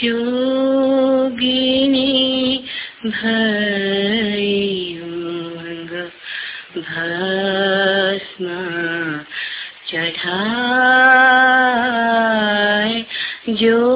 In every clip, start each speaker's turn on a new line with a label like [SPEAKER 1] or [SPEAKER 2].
[SPEAKER 1] जोगिनी भयोंग भस्म चढ़ाए जो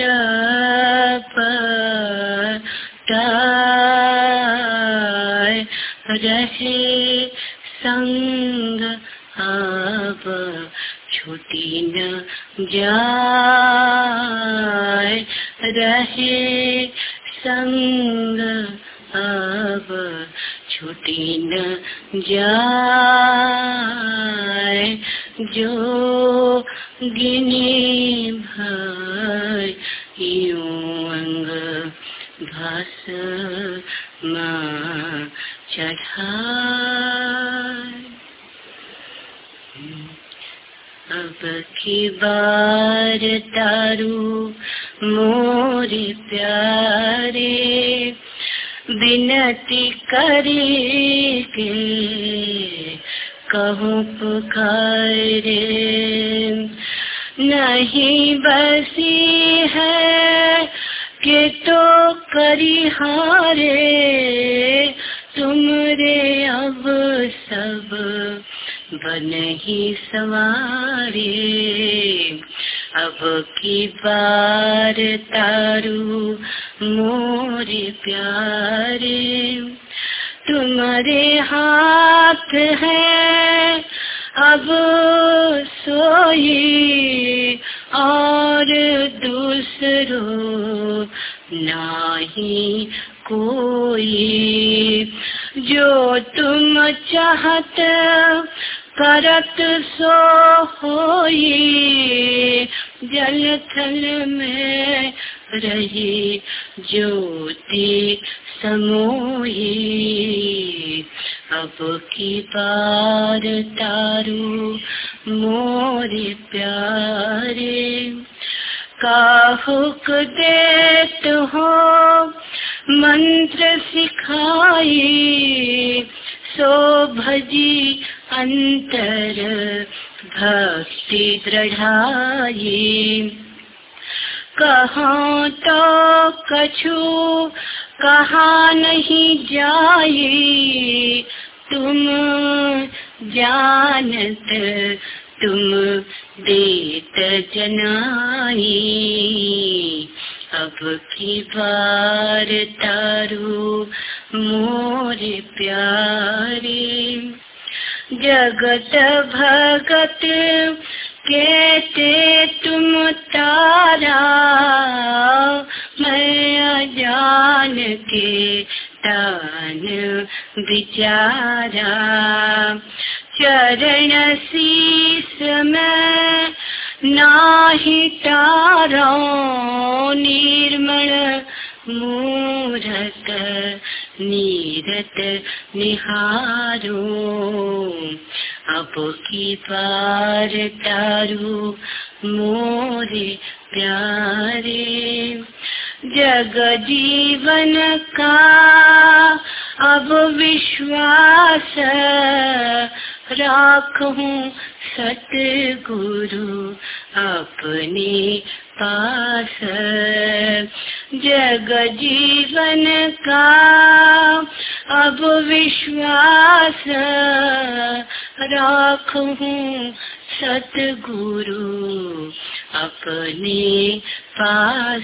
[SPEAKER 1] लपटाए रहे संग आप छुट्टी न जा प्यारे जग जीवन का अब विश्वास राखूं सतगुरु अपने पास। जग जीवन का अब विश्वास राखूं सतगुरु अपने पास।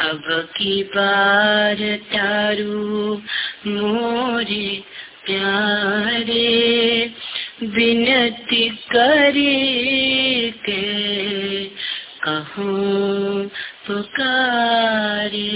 [SPEAKER 1] अब की बार तारू मोरे प्यारे विनती करे के कहूँ पुकारे।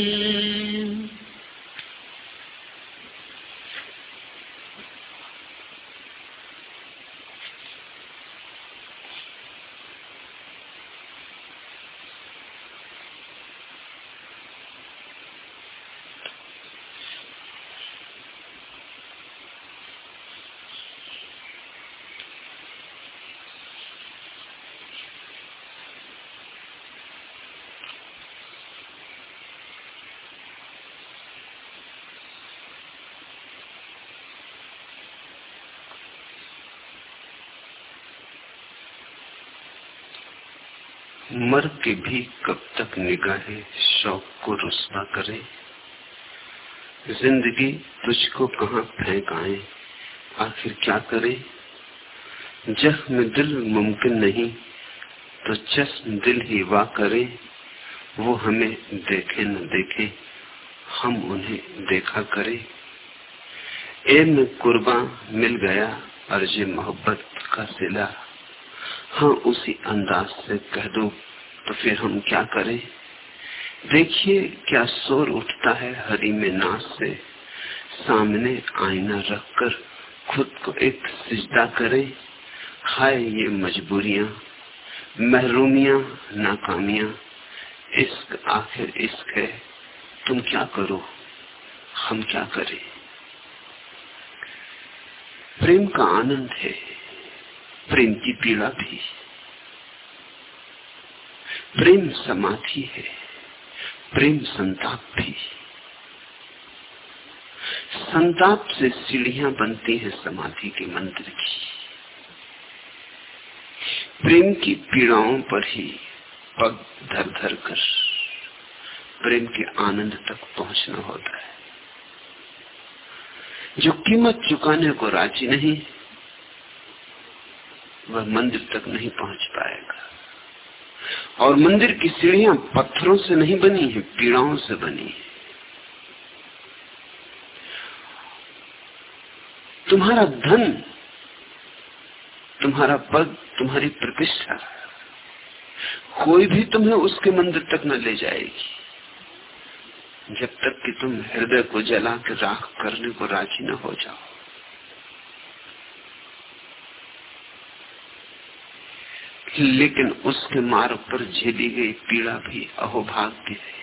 [SPEAKER 2] मर के भी कब तक निगाहें शौक को रुस्वा करे? ज़िंदगी तुझको कहा फेंक आए आखिर क्या करे? जख्म दिल मुमकिन नहीं तो चश्म दिल ही वाह करे। वो हमें देखे न देखे, हम उन्हें देखा करे। ए में कुर्बा मिल गया अर्ज़ मोहब्बत का सिला हाँ उसी अंदाज से कह दो तो फिर हम क्या करें? देखिए क्या शोर उठता है हरी में नाच से। सामने आईना रखकर खुद को एक सिजदा करे। हाय ये मजबूरियाँ, महरूमिया, नाकामियाँ, इश्क आखिर इश्क है। तुम क्या करो? हम क्या करें? प्रेम का आनंद है, प्रेम की पीड़ा भी। प्रेम समाधि है, प्रेम संताप भी। संताप से सीढ़ियाँ बनती हैं समाधि के मंदिर की। प्रेम की पीड़ाओं पर ही पग धर धर कर प्रेम के आनंद तक पहुँचना होता है। जो कीमत चुकाने को राज़ी नहीं, वह मंदिर तक नहीं पहुँच पाएगा। और मंदिर की सीढ़ियाँ पत्थरों से नहीं बनी है, पीड़ाओं से बनी है। तुम्हारा धन, तुम्हारा पद, तुम्हारी प्रतिष्ठा, कोई भी तुम्हें उसके मंदिर तक न ले जाएगी। जब तक कि तुम हृदय को जला के राख करने को राज़ी न हो जाओ। लेकिन उसके मार्ग पर झेली गई पीड़ा भी अहोभाग्य है।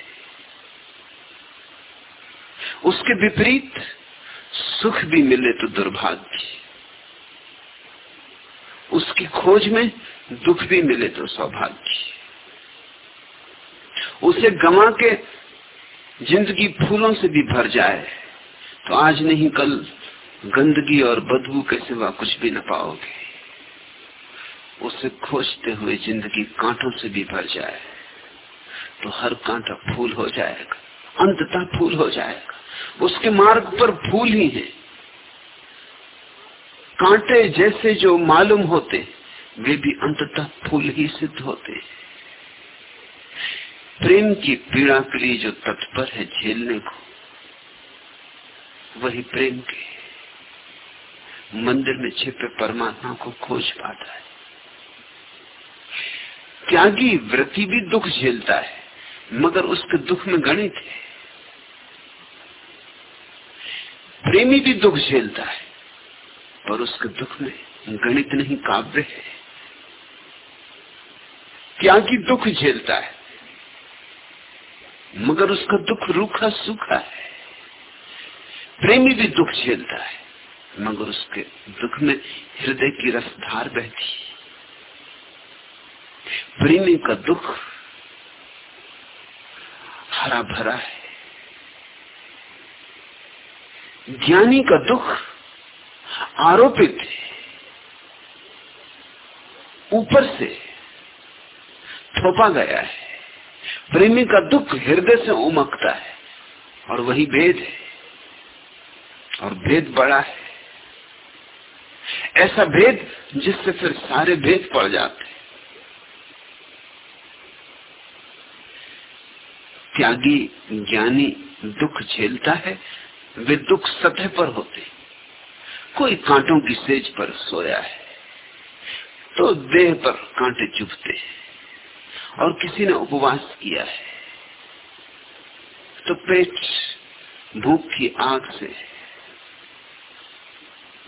[SPEAKER 2] उसके विपरीत सुख भी मिले तो दुर्भाग्य उसकी खोज में दुख भी मिले तो सौभाग्य उसे गमा के ज़िंदगी फूलों से भी भर जाए तो आज नहीं कल गंदगी और बदबू के सिवा कुछ भी न पाओगे। उसे खोजते हुए ज़िंदगी कांटों से भी भर जाए। तो हर कांटा फूल हो जाएगा, अंततः फूल हो जाएगा। उसके मार्ग पर फूल ही है। कांटे जैसे जो मालूम होते, वे भी अंततः फूल ही सिद्ध होते प्रेम की पीड़ा के लिए जो तत्पर है झेलने को, वही प्रेम के। मंदिर में छिपे परमात्मा को खोज पाता है। त्यागी व्रति भी दुख झेलता है, मगर उसके दुख में गणित है। प्रेमी भी दुख झेलता है, पर उसके दुख में गणित नहीं, काव्य है। त्यागी दुख झेलता है, मगर उसका दुख रूखा सूखा है। प्रेमी भी दुख झेलता है, मगर उसके दुख में हृदय की रसधार बहती प्रेमी का दुख हरा भरा है। ज्ञानी का दुख आरोपित है। ऊपर से थोपा गया है। प्रेमी का दुख हृदय से उमकता है और वही भेद है। और भेद बड़ा है। ऐसा भेद जिससे फिर सारे भेद पड़ जाते त्यागी ज्ञानी दुख झेलता है, वे दुख सतह पर होते कोई कांटों की सेज पर सोया है तो देह पर कांटे चुभते हैं, और किसी ने उपवास किया है तो पेट भूख की आग से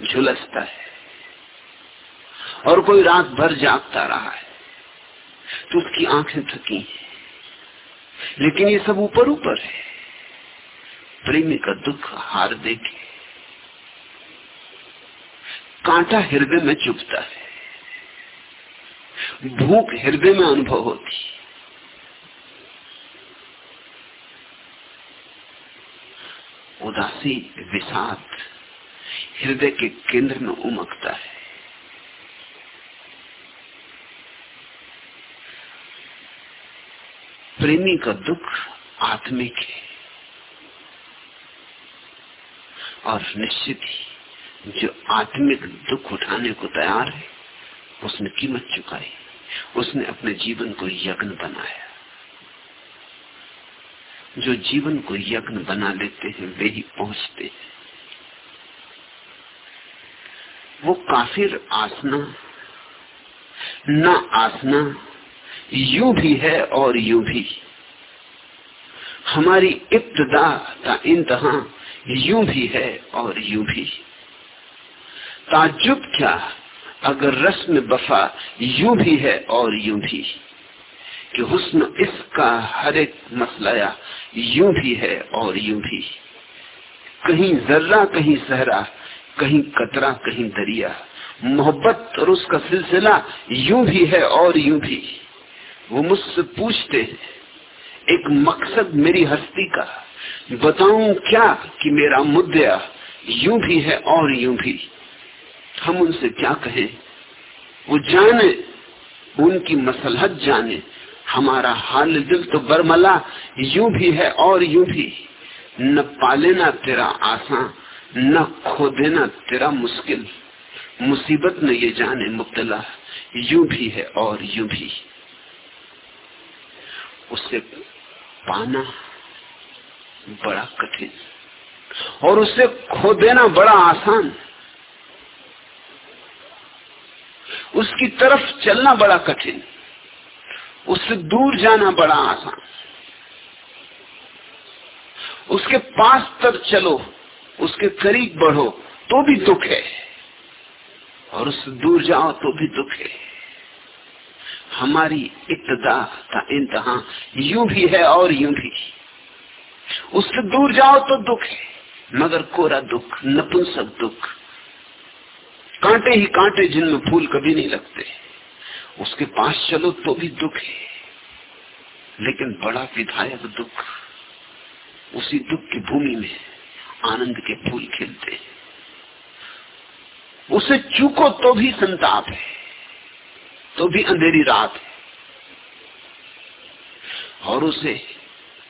[SPEAKER 2] झुलसता है, और कोई रात भर जागता रहा है तो उसकी आँखें थकी हैं। लेकिन ये सब ऊपर ऊपर है। प्रेमी का दुख हार देखे। कांटा हृदय में चुभता है। भूख हृदय में अनुभव होती उदासी, विषाद हृदय के केंद्र में उमकता है। प्रेमी का दुख आत्मिक है। और निश्चित ही जो आत्मिक दुख उठाने को तैयार है, उसने कीमत चुकाई, उसने अपने जीवन को यज्ञ बनाया। जो जीवन को यज्ञ बना लेते हैं, वे ही पहुँचते हैं। वो काफिर आसना, न आसना यू भी है और यू भी। हमारी इब्तदा का इंतहा यू भी है और यू भी। ताजुब क्या? अगर रस्म बफा यू भी है और यू भी। कि हुस्न इसका हर एक मसलाया यू भी है और यू भी। कहीं जर्रा, कहीं सहरा, कहीं कतरा, कहीं दरिया। मोहब्बत और उसका सिलसिला यूँ भी है और यूँ भी। वो मुझसे पूछते हैं, एक मकसद मेरी हस्ती का, बताऊँ क्या कि मेरा मुद्दा यूँ भी है और यूँ भी। हम उनसे क्या कहें? वो जाने, उनकी मसलहत जाने, हमारा हाल दिल तो बरमला, यूँ भी है और यूँ भी। न पालेना तेरा आसान, न खो देना तेरा मुश्किल। मुसीबत में ये जाने, मुब्तला, यूँ भी है और यूँ भी। उसे पाना बड़ा कठिन। और उसे खो देना बड़ा आसान। उसकी तरफ़ चलना बड़ा कठिन। उससे दूर जाना बड़ा आसान। उसके पास तक चलो, उसके करीब बढ़ो तो भी दुख है। और उससे दूर जाओ तो भी दुख है। हमारी इब्तदा का इंतहा यूँ भी है और यूँ भी उससे दूर जाओ तो दुख है, मगर कोरा दुख, नपुंसक दुख। कांटे ही कांटे जिनमें फूल कभी नहीं लगते। उसके पास चलो तो भी दुख है, लेकिन बड़ा विधायक दुख, उसी दुख की भूमि में आनंद के फूल खिलते उसे चूको तो भी संताप है। तो भी अंधेरी रात। है और उसे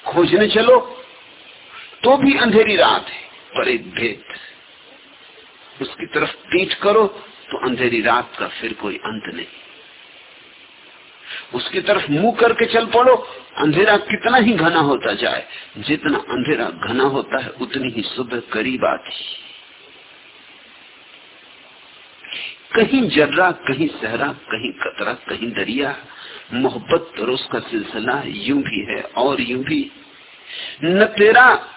[SPEAKER 2] खोजने चलो तो भी अंधेरी रात है, पर एक भेद। उसकी तरफ़ पीठ करो तो अंधेरी रात का फिर कोई अंत नहीं। उसकी तरफ़ मुँह करके चल पड़ो, अंधेरा कितना ही घना होता जाए, जितना अंधेरा घना होता है, उतनी ही सुबह करीब आती कहीं जर्रा, कहीं सहरा, कहीं कतरा, कहीं दरिया, मोहब्बत और उसका सिलसिला यूँ भी है और यूँ भी। न तेरा,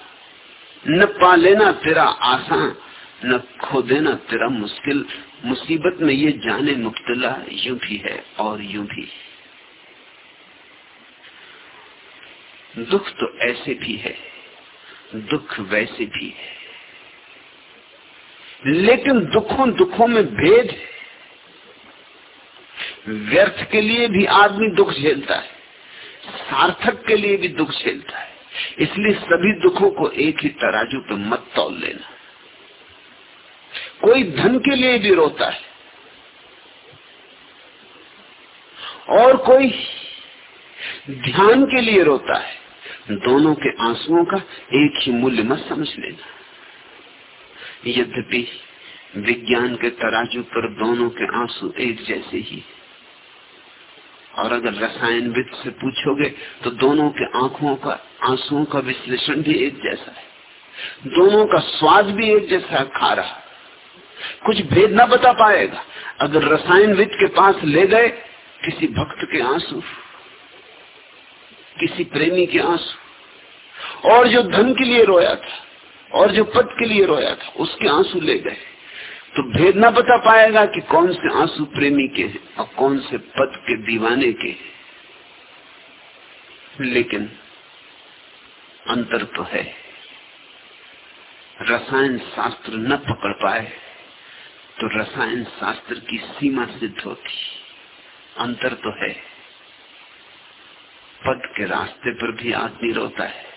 [SPEAKER 2] न पा लेना तेरा आसान, न खो देना तेरा मुश्किल, मुसीबत में ये जाने मुब्तला यूँ भी है और यूँ भी। दुख तो ऐसे भी है, दुख वैसे भी है। लेकिन दुखों दुखों में भेद है। व्यर्थ के लिए भी आदमी दुख झेलता है, सार्थक के लिए भी दुख झेलता है। इसलिए सभी दुखों को एक ही तराजू पे मत तोल लेना। कोई धन के लिए भी रोता है, और कोई ध्यान के लिए रोता है, दोनों के आंसुओं का एक ही मूल्य मत समझ लेना। यद्यपि विज्ञान के तराजू पर दोनों के आँसू एक जैसे ही। और अगर रसायन रसायनविद से पूछोगे तो दोनों के आँखों का, आंसुओं का विश्लेषण भी एक जैसा है। दोनों का स्वाद भी एक जैसा है खा रहा। कुछ भेद ना बता पाएगा। अगर रसायन रसायनविद के पास ले गए, किसी भक्त के आँसू, किसी प्रेमी के आँसू, और जो धन के लिए रोया था और जो पद के लिए रोया था, उसके आँसू ले गए। तो भेद ना बता पाएगा कि कौन से आँसू प्रेमी के हैं और कौन से पद के दीवाने के लेकिन अंतर तो है। रसायन शास्त्र न पकड़ पाए तो रसायन शास्त्र की सीमा सिद्ध होती। अंतर तो है। पद के रास्ते पर भी आदमी रोता है।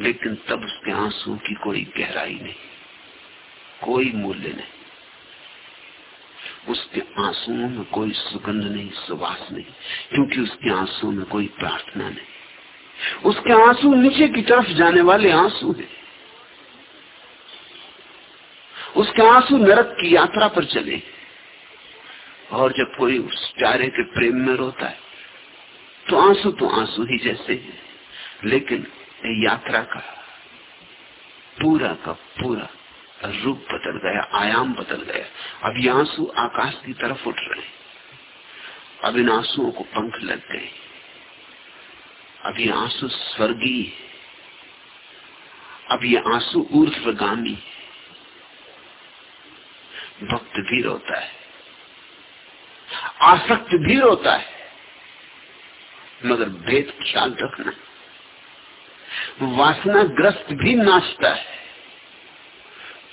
[SPEAKER 2] लेकिन तब उसके आँसू की कोई गहराई नहीं, कोई मूल्य नहीं। उसके आंसुओं में कोई सुगंध नहीं, सुवास नहीं, क्योंकि उसके आंसुओं में कोई प्रार्थना नहीं। उसके आँसू नीचे की तरफ़ जाने वाले आँसू हैं। उसके आँसू नरक की यात्रा पर चले और जब कोई उस प्यारे के प्रेम में रोता है तो आँसू तो आँसू ही जैसे हैं, लेकिन यात्रा का पूरा का पूरा रूप बदल गया, आयाम बदल गया। अब ये आँसू आकाश की तरफ़ उठ रहे अब इन आंसुओं को पंख लग गए। अब ये आँसू स्वर्गीय अब ये आँसू ऊर्ध्वगामी भक्त भी रोता है। आसक्त भी रोता है। मगर भेद ख्याल रखना। वासनाग्रस्त भी नाचता है।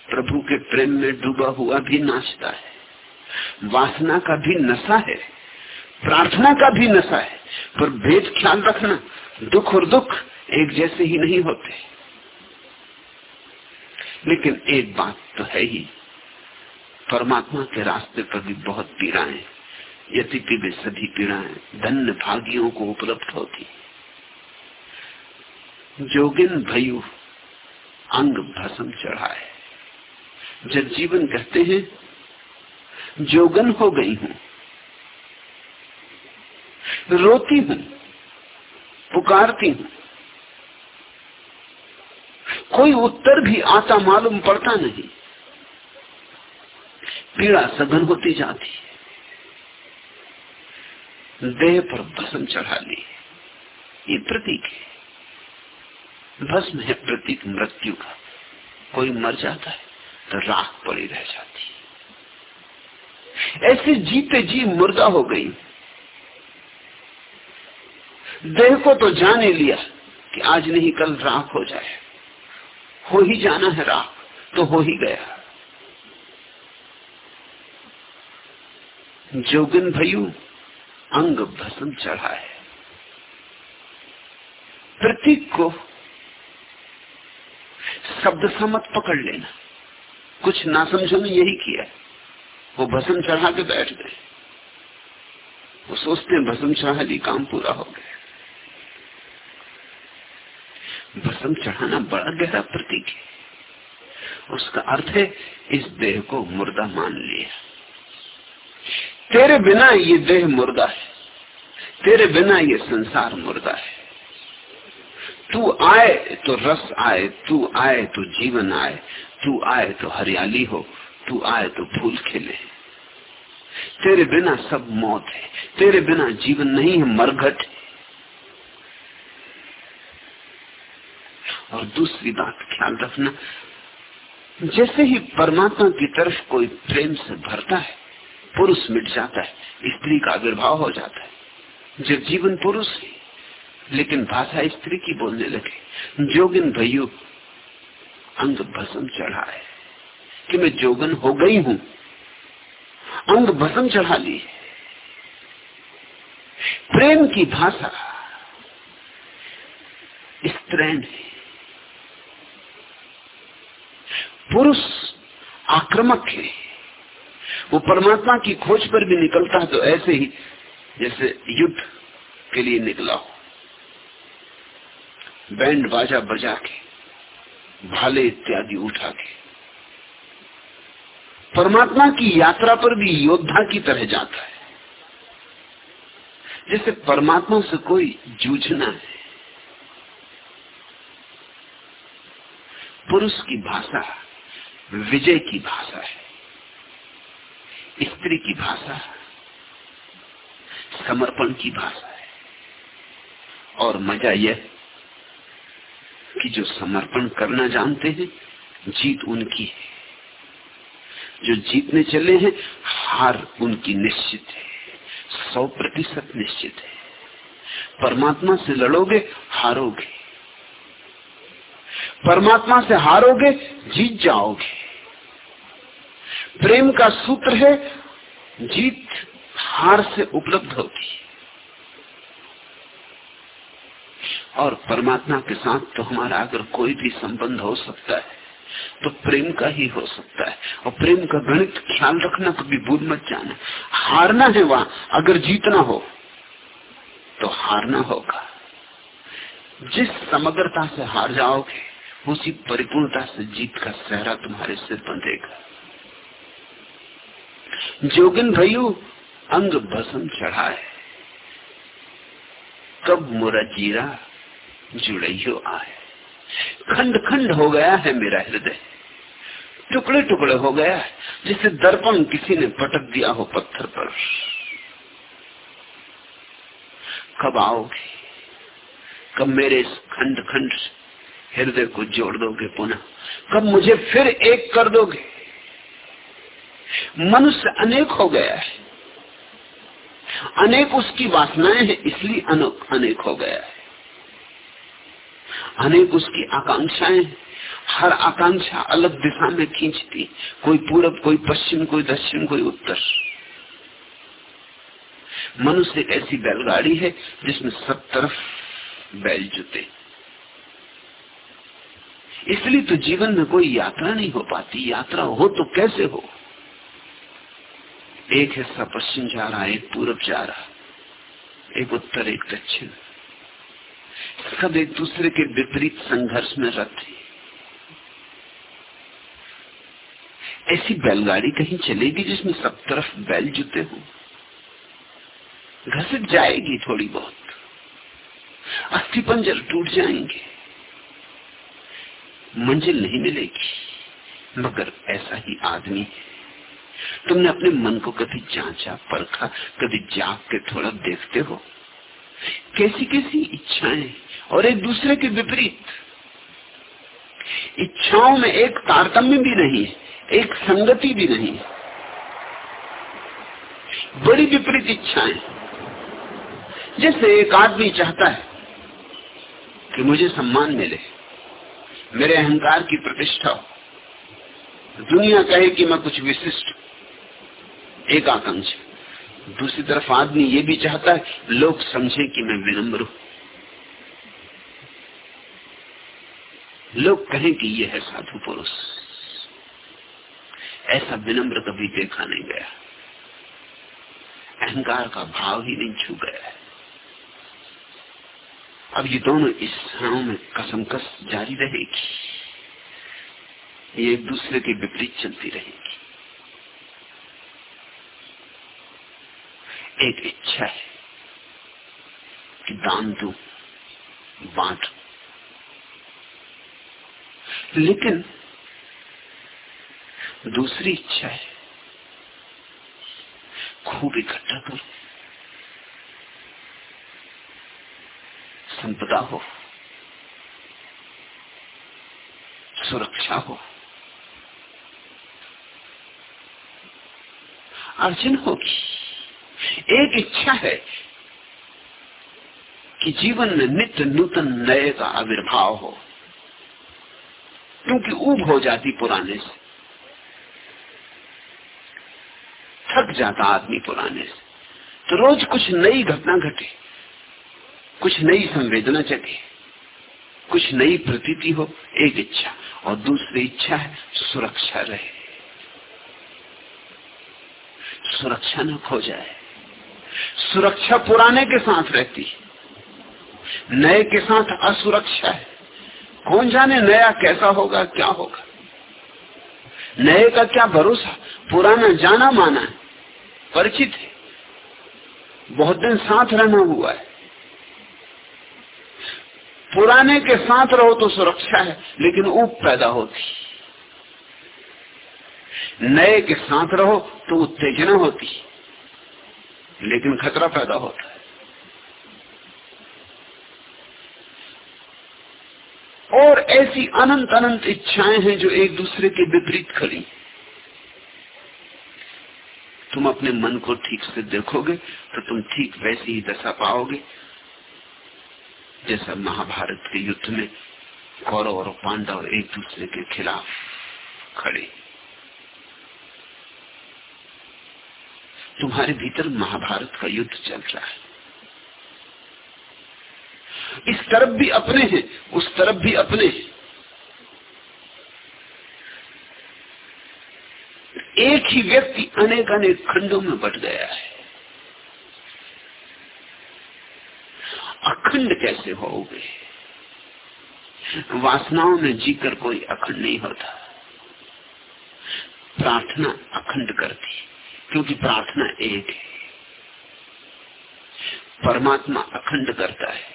[SPEAKER 2] प्रभु के प्रेम में डूबा हुआ भी नाचता है। वासना का भी नशा है। प्रार्थना का भी नशा है। पर भेद ख्याल रखना, दुख और दुख एक जैसे ही नहीं होते। लेकिन एक बात तो है ही, परमात्मा के रास्ते पर भी बहुत पीड़ाएँ यद्यपि वे सभी पीड़ाएँ धन्य भागियों को उपलब्ध होती जोगिन भयु अंग भसम चढ़ाए। जब जीवन कहते हैं, जोगन हो गई हूँ। रोती हूँ, पुकारती हूँ। कोई उत्तर भी आता मालूम पड़ता नहीं। पीड़ा सघन होती जाती है। देह पर भसम चढ़ा ली ये प्रतीक है। भस्म है प्रतीक मृत्यु का। कोई मर जाता है तो राख पड़ी रह जाती ऐसे जीते जी मुर्दा हो गई। देह को तो जान लिया कि आज नहीं, कल राख हो जाए। हो ही जाना है राख तो हो ही गया। जोगिन भयु, अंग भस्म चढ़ा है प्रतीक को शब्द सा मत पकड़ लेना। कुछ ना समझो ने यही किया। वो भसम चढ़ा के बैठ गए। वो सोचते हैं, भस्म चढ़ा ली, काम पूरा हो गया। भसम चढ़ाना बड़ा गहरा प्रतीक है। उसका अर्थ है, इस देह को मुर्दा मान लिया। तेरे बिना ये देह मुर्दा है। तेरे बिना ये संसार मुर्दा है। तू आए तो रस आए, तू आए तो जीवन आए, तू आए तो हरियाली हो, तू आए तो फूल खिले। तेरे बिना सब मौत है, तेरे बिना जीवन नहीं है, मरघट और दूसरी बात, ख्याल रखना, जैसे ही परमात्मा की तरफ़ कोई प्रेम से भरता है, पुरुष मिट जाता है, स्त्री का आविर्भाव हो जाता है। जब जीवन पुरुष है लेकिन भाषा स्त्री की बोलने लगे। जोगिन भैयू, अंग भसम चढ़ा है कि मैं जोगन हो गई हूँ, अंग भसम चढ़ा ली प्रेम की भाषा स्त्रैन है पुरुष आक्रमक है। वो परमात्मा की खोज पर भी निकलता है तो ऐसे ही जैसे युद्ध के लिए निकला हो। बैंड बाजा बजा के भाले इत्यादि उठा के परमात्मा की यात्रा पर भी योद्धा की तरह जाता है। जैसे परमात्मा से कोई जूझना है, पुरुष की भाषा विजय की भाषा है, स्त्री की भाषा समर्पण की भाषा है, और मज़ा यह कि जो समर्पण करना जानते हैं, जीत उनकी है। जो जीतने चले हैं, हार उनकी निश्चित है। सौ प्रतिशत निश्चित है। परमात्मा से लड़ोगे, हारोगे। परमात्मा से हारोगे, जीत जाओगे। प्रेम का सूत्र है, जीत हार से उपलब्ध होती है। और परमात्मा के साथ तो हमारा अगर कोई भी संबंध हो सकता है तो प्रेम का ही हो सकता है। और प्रेम का गणित ख्याल रखना कभी भूल मत जाना। हारना है वहाँ, अगर जीतना हो तो हारना होगा। जिस समग्रता से हार जाओगे, उसी परिपूर्णता से जीत का सहरा तुम्हारे सिर बंधेगा जोगिन भयु, अंग भसम चढ़ा है कब मुरा जीरा जुड़ैयो आए। खंड खंड हो गया है मेरा हृदय। टुकड़े टुकड़े हो गया है, जिसे दर्पण किसी ने पटक दिया हो पत्थर पर। कब आओगे? कब मेरे इस खंड खंड हृदय को जोड़ दोगे पुनः? कब मुझे फिर एक कर दोगे? मनुष्य अनेक हो गया है। अनेक उसकी वासनाएँ हैं, इसलिए अनेक हो गया है। अनेक उसकी आकांक्षाएँ हर आकांक्षा अलग दिशा में खींचती। कोई पूरब, कोई पश्चिम, कोई दक्षिण, कोई उत्तर। मनुष्य एक ऐसी बैलगाड़ी है जिसमें सब तरफ़ बैल जुते। इसलिए तो जीवन में कोई यात्रा नहीं हो पाती। यात्रा हो तो कैसे हो? एक हिस्सा पश्चिम जा रहा है एक पूरब जा रहा, एक उत्तर, एक दक्षिण। सब एक दूसरे के विपरीत संघर्ष में रथ ऐसी बैलगाड़ी कहीं चलेगी जिसमें सब तरफ़ बैल जुते हो। घसट जाएगी थोड़ी बहुत। अस्थि पंजर टूट जाएँगे। मंजिल नहीं मिलेगी। मगर ऐसा ही आदमी है। तुमने अपने मन को कभी जांचा, परखा, कभी जाग के थोड़ा देखते हो। कैसी कैसी इच्छाएँ और एक दूसरे के विपरीत। इच्छाओं में एक तारतम्य भी नहीं, एक संगति भी नहीं। बड़ी विपरीत इच्छाएँ। जैसे एक आदमी चाहता है कि मुझे सम्मान मिले, मेरे अहंकार की प्रतिष्ठा हो। दुनिया कहे कि मैं कुछ विशिष्ट एक आकांक्षा दूसरी तरफ़ आदमी ये भी चाहता है, लोग समझे कि मैं विनम्र हूँ। लोग कहें कि यह है साधु पुरुष। ऐसा विनम्र कभी देखा नहीं गया। अहंकार का भाव ही नहीं छू गया। है अब ये दोनों इच्छाओं में कसमकस जारी रहेगी। ये एक दूसरे के विपरीत चलती रहेगी। एक इच्छा है कि दान दू, बांट लेकिन दूसरी इच्छा है। खूब इकट्ठा करो। संपदा हो। सुरक्षा हो। अर्जन होगी एक इच्छा है कि जीवन में नित्य नूतन नए का आविर्भाव हो। क्योंकि ऊब हो जाती पुराने से। थक जाता आदमी पुराने से। तो रोज कुछ नई घटना घटे, कुछ नई संवेदना जगे, कुछ नई प्रतीति हो, एक इच्छा, और दूसरी इच्छा है सुरक्षा रहे। सुरक्षा न खो जाए। सुरक्षा पुराने के साथ रहती नए के साथ असुरक्षा है। कौन जाने नया कैसा होगा, क्या होगा? नए का क्या भरोसा? पुराना जाना माना है, परिचित है। बहुत दिन साथ रहना हुआ है। पुराने के साथ रहो तो सुरक्षा है, लेकिन ऊप पैदा होती। नए के साथ रहो तो उत्तेजना होती, लेकिन खतरा पैदा होता है। और ऐसी अनंत अनंत इच्छाएँ हैं जो एक दूसरे के विपरीत खड़ी। तुम अपने मन को ठीक से देखोगे तो तुम ठीक वैसी ही दशा पाओगे। जैसा महाभारत के युद्ध में कौरव और पांडव एक दूसरे के खिलाफ खड़े। तुम्हारे भीतर महाभारत का युद्ध चल रहा है। इस तरफ़ भी अपने हैं, उस तरफ़ भी अपने हैं। एक ही व्यक्ति अनेक अनेक खंडों में बट गया है। अखंड कैसे हो गए वासनाओं में जीकर कोई अखंड नहीं होता। प्रार्थना अखंड करती क्योंकि प्रार्थना एक है। परमात्मा अखंड करता है।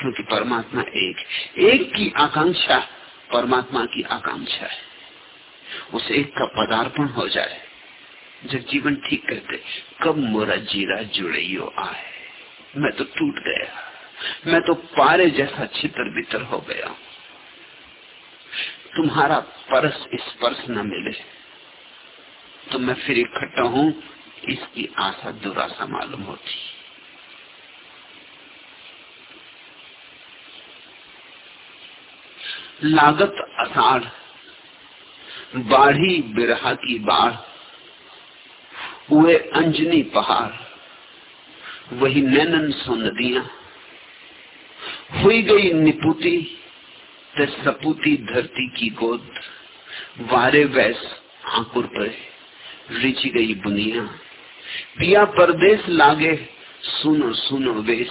[SPEAKER 2] क्योंकि परमात्मा एक एक की आकांक्षा परमात्मा की आकांक्षा है। उस एक का पदार्पण हो जाए, जब जीवन ठीक करते, कब मोरा जीरा जुड़ियो आए। मैं तो टूट गया, मैं तो पारे जैसा छितर बितर हो गया तुम्हारा परस स्पर्श न मिले तो मैं फिर इकट्ठा हूँ, इसकी आशा दुराशा मालूम होती। लागत अषाढ़ बाढ़ी बिरहा की बाढ़, हुए अंजनी पहाड़, वही नैनन सो नदियाँ, हुई गई निपुति ते सपूती धरती की गोद, वारे वैस आकुर पर रिची गई बुनिया पिया परदेश लागे सुनो सुनो वेश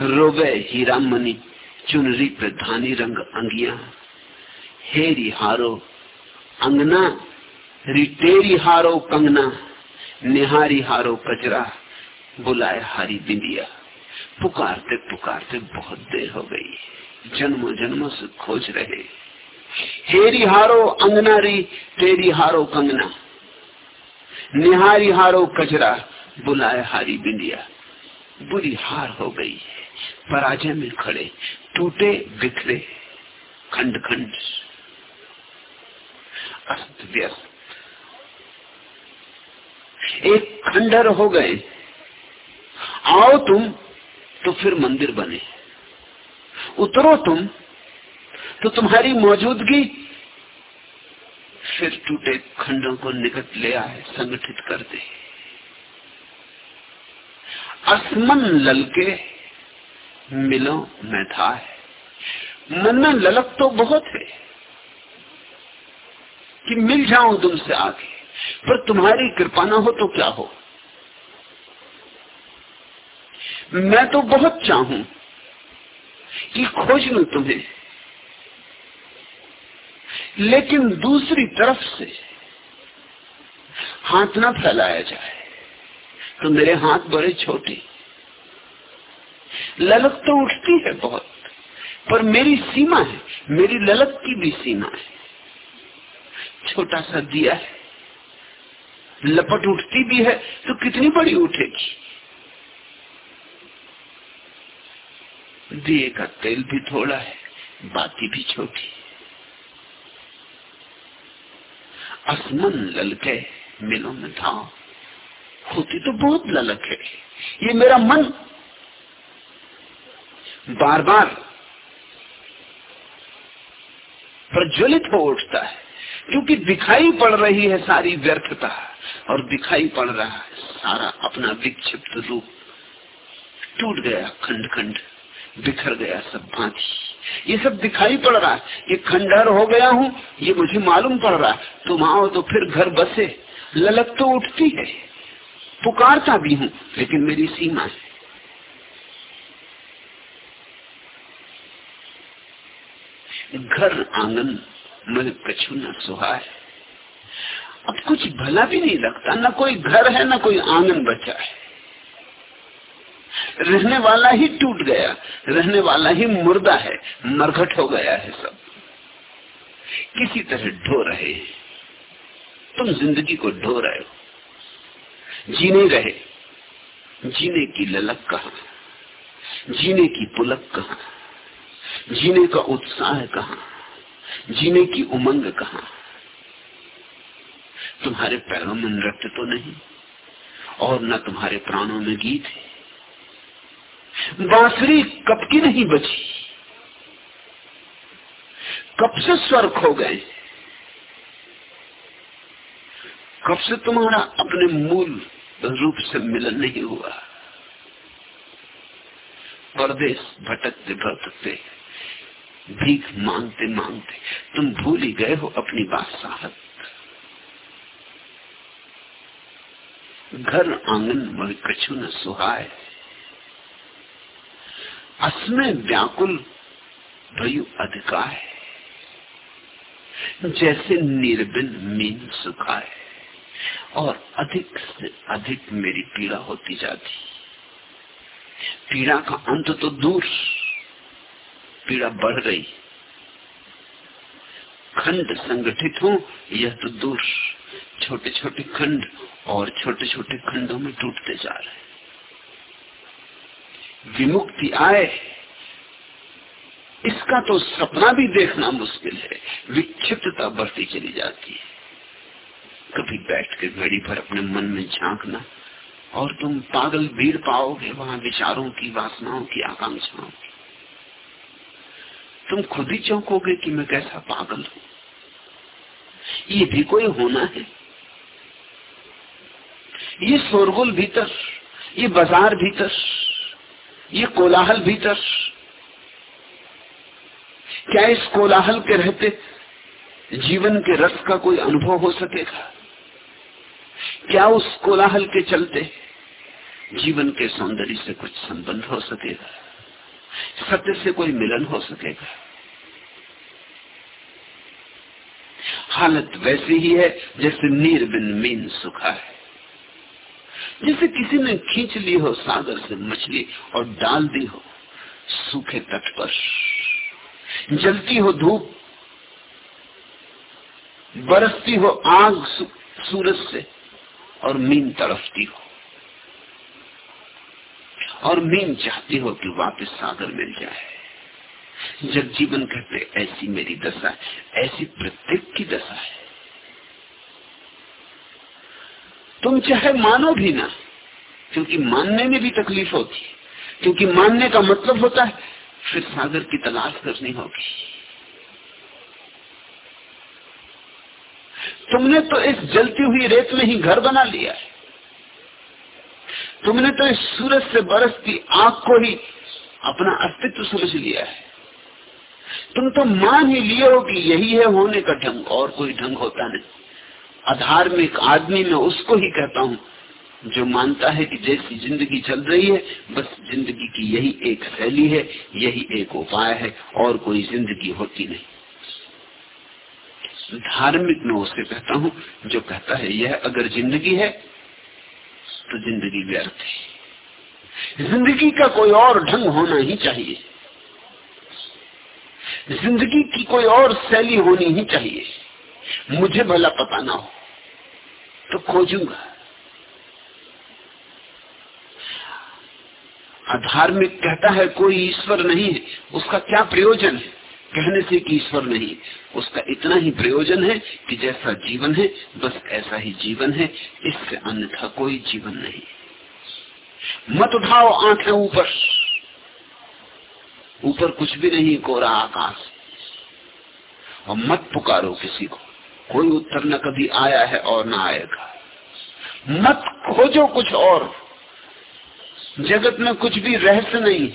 [SPEAKER 2] रोवे हीरा मनी चुनरी पे धानी रंग अंगिया, हेरी हारो अंगना, रिटेरी हारो कंगना, निहारी हारो कचरा, बुलाए हारी बिंदिया। पुकारते पुकारते बहुत देर हो गई, जन्मों जन्मों से खोज रहे। हेरी हारो अंगना री तेरी हारो कंगना, निहारी हारो कचरा, बुलाए हारी बिंदिया। बुरी हार हो गई। है पराजय में खड़े, टूटे, बिखरे खंड खंड अस्त व्यस्त। एक खंडर हो गए। आओ तुम तो फिर मंदिर बने। उतरो तुम तो तुम्हारी मौजूदगी। फिर टूटे खंडों को निकट ले आए, संगठित कर दे। असमन ललके मिलो, मैं था है। मन में ललक तो बहुत है कि मिल जाऊँ तुमसे आगे, पर तुम्हारी कृपा ना हो तो क्या हो? मैं तो बहुत चाहूँ कि खोज लू तुम्हें, लेकिन दूसरी तरफ़ से हाथ ना फैलाया जाए तो मेरे हाथ बड़े छोटे। ललक तो उठती है बहुत, पर मेरी सीमा है, मेरी ललक की भी सीमा है। छोटा सा दिया है, लपट उठती भी है तो कितनी बड़ी उठेगी? दिए का तेल भी थोड़ा है बाती भी छोटी। असमन ललके मिलो में था होती तो बहुत ललक है। ये मेरा मन बार बार प्रज्वलित हो उठता है, क्योंकि दिखाई पड़ रही है सारी व्यर्थता और दिखाई पड़ रहा है सारा अपना विक्षिप्त रूप। टूट गया खंड खंड बिखर गया सब भांति। ये सब दिखाई पड़ रहा है। ये खंडहर हो गया हूँ, ये मुझे मालूम पड़ रहा है। तुम आओ तो फिर घर बसे। ललक तो उठती है। पुकारता भी हूँ, लेकिन मेरी सीमा है। घर आँगन मन कछु न सुहा है अब कुछ भला भी नहीं लगता। ना कोई घर है, ना कोई आँगन बचा है। रहने वाला ही टूट गया। रहने वाला ही मुर्दा है। मरघट हो गया है सब। किसी तरह ढो रहे तुम ज़िंदगी को ढो रहे हो। जीने रहे। जीने की ललक कहा? जीने की पुलक कहा? जीने का उत्साह कहा? जीने की उमंग कहा? तुम्हारे पैरों में नृत्य तो नहीं, और न तुम्हारे प्राणों में गीत है। बांसुरी कब की नहीं बची। कब से स्वर खो गए। कब से तुम्हारा अपने मूल रूप से मिलन नहीं हुआ। परदेश भटकते भटकते भीख मांगते मांगते तुम भूल ही गए हो अपनी बात बादशाहत घर आँगन मर कछु न सुहाय असमय व्याकुल भयु अधिकार जैसे निर्बिन मीन सुखाए, और अधिक से अधिक मेरी पीड़ा होती जाती। पीड़ा का अंत तो दूर। पीड़ा बढ़ गई। खंड संगठित हो, यह तो दूर छोटे छोटे खंड और छोटे छोटे खंडों में टूटते जा रहे विमुक्ति आए, इसका तो सपना भी देखना मुश्किल है। विक्षिप्तता बढ़ती चली जाती है। कभी बैठ के घड़ी भर अपने मन में झांकना, और तुम पागल भीड़ पाओगे वहाँ विचारों की, वासनाओं की आकांक्षाओं तुम खुद ही चौंकोगे कि मैं कैसा पागल हूँ? ये भी कोई होना है? ये शोरगुल भीतर, ये बाज़ार भीतर, ये कोलाहल भीतर। क्या इस कोलाहल के रहते जीवन के रस का कोई अनुभव हो सकेगा? क्या उस कोलाहल के चलते जीवन के सौंदर्य से कुछ संबंध हो सकेगा? सत्य से कोई मिलन हो सकेगा। हालत वैसी ही है, जैसे नीर बिन मीन सुखा है। जैसे किसी ने खींच ली हो, सागर से मछली, और डाल दी हो, सूखे तट पर। जलती हो धूप, बरसती हो आग सूरज से, और मीन तड़फती हो। और मीन चाहती हो कि वापस सागर मिल जाए। जब जीवन कहते, ऐसी मेरी दशा ऐसी प्रत्येक की दशा है। तुम चाहे मानो भी ना, क्योंकि मानने में भी तकलीफ़ होती क्योंकि मानने का मतलब होता है, फिर सागर की तलाश करनी होगी। तुमने तो इस जलती हुई रेत में ही घर बना लिया है। तुमने तो इस सूरज से बरसती आग को ही अपना अस्तित्व समझ लिया है। तुम तो मान ही लिए हो कि यही है होने का ढंग, और कोई ढंग होता नहीं। अधार्मिक आदमी में उसको ही कहता हूँ, जो मानता है कि जैसी ज़िंदगी चल रही है, बस ज़िंदगी की यही एक शैली है, यही एक उपाय है, और कोई ज़िंदगी होती नहीं। धार्मिक में उसे कहता हूँ, जो कहता है, यह अगर ज़िंदगी है तो ज़िंदगी व्यर्थ है। ज़िंदगी का कोई और ढंग होना ही चाहिए। ज़िंदगी की कोई और शैली होनी ही चाहिए। मुझे भला पता ना हो तो खोजूँगा। अधार्मिक कहता है कोई ईश्वर नहीं है उसका क्या प्रयोजन है? कहने से कि ईश्वर नहीं। उसका इतना ही प्रयोजन है कि जैसा जीवन है, बस ऐसा ही जीवन है। इससे अन्यथा कोई जीवन नहीं। मत उठाओ आँखें ऊपर। ऊपर कुछ भी नहीं कोरा आकाश। और मत पुकारो किसी को। कोई उत्तर न कभी आया है और न आएगा। मत खोजो कुछ और। जगत में कुछ भी रहस्य नहीं।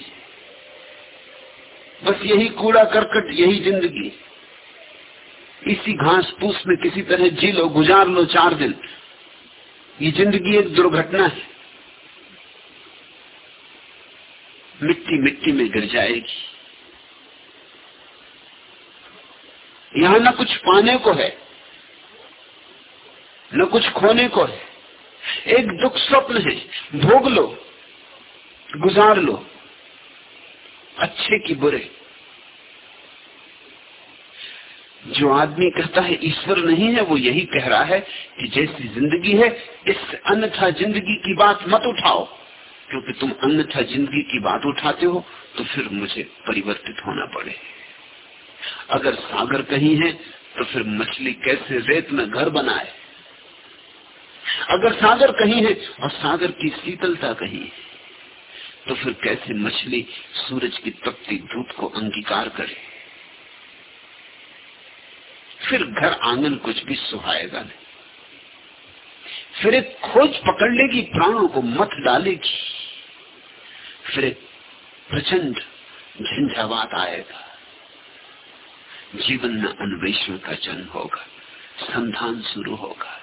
[SPEAKER 2] बस यही कूड़ा करकट, यही ज़िंदगी। इसी घास फूस में किसी तरह जी लो, गुजार लो चार दिन। ये ज़िंदगी एक दुर्घटना है। मिट्टी मिट्टी में गिर जाएगी। यहाँ ना कुछ पाने को है, न कुछ खोने को है। एक दुख स्वप्न है, भोग लो, गुजार लो। अच्छे की बुरे। जो आदमी कहता है, ईश्वर नहीं है, वो यही कह रहा है कि जैसी ज़िंदगी है, इस अन्यथा ज़िंदगी की बात मत उठाओ। क्योंकि तुम अन्यथा ज़िंदगी की बात उठाते हो तो फिर मुझे परिवर्तित होना पड़े। अगर सागर कहीं है तो फिर मछली कैसे रेत में घर बनाए? अगर सागर कहीं है, और सागर की शीतलता कहीं है तो फिर कैसे मछली सूरज की तपती धूप को अंगीकार करे? फिर घर आँगन कुछ भी सुहाएगा नहीं। फिर एक खोज पकड़ लेगी, प्राणों को मत डालेगी। फिर एक प्रचंड झंझावात आएगा। जीवन में अन्वेषण का जन्म होगा, संधान शुरू होगा।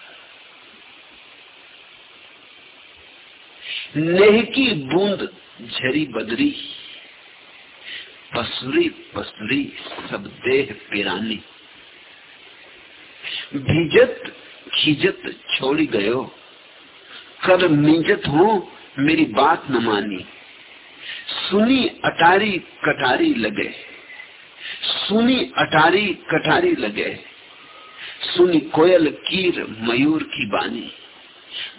[SPEAKER 2] नेह की बूंद झरी बदरी, पसुरी पसुरी सब देह पिरानी। भीजत खीजत छोड़ी गयो कर मीजत हो मेरी बात न मानी। सुनी अटारी कटारी लगे, सुनी अटारी कटारी लगे, सुनी कोयल कीर मयूर की बानी।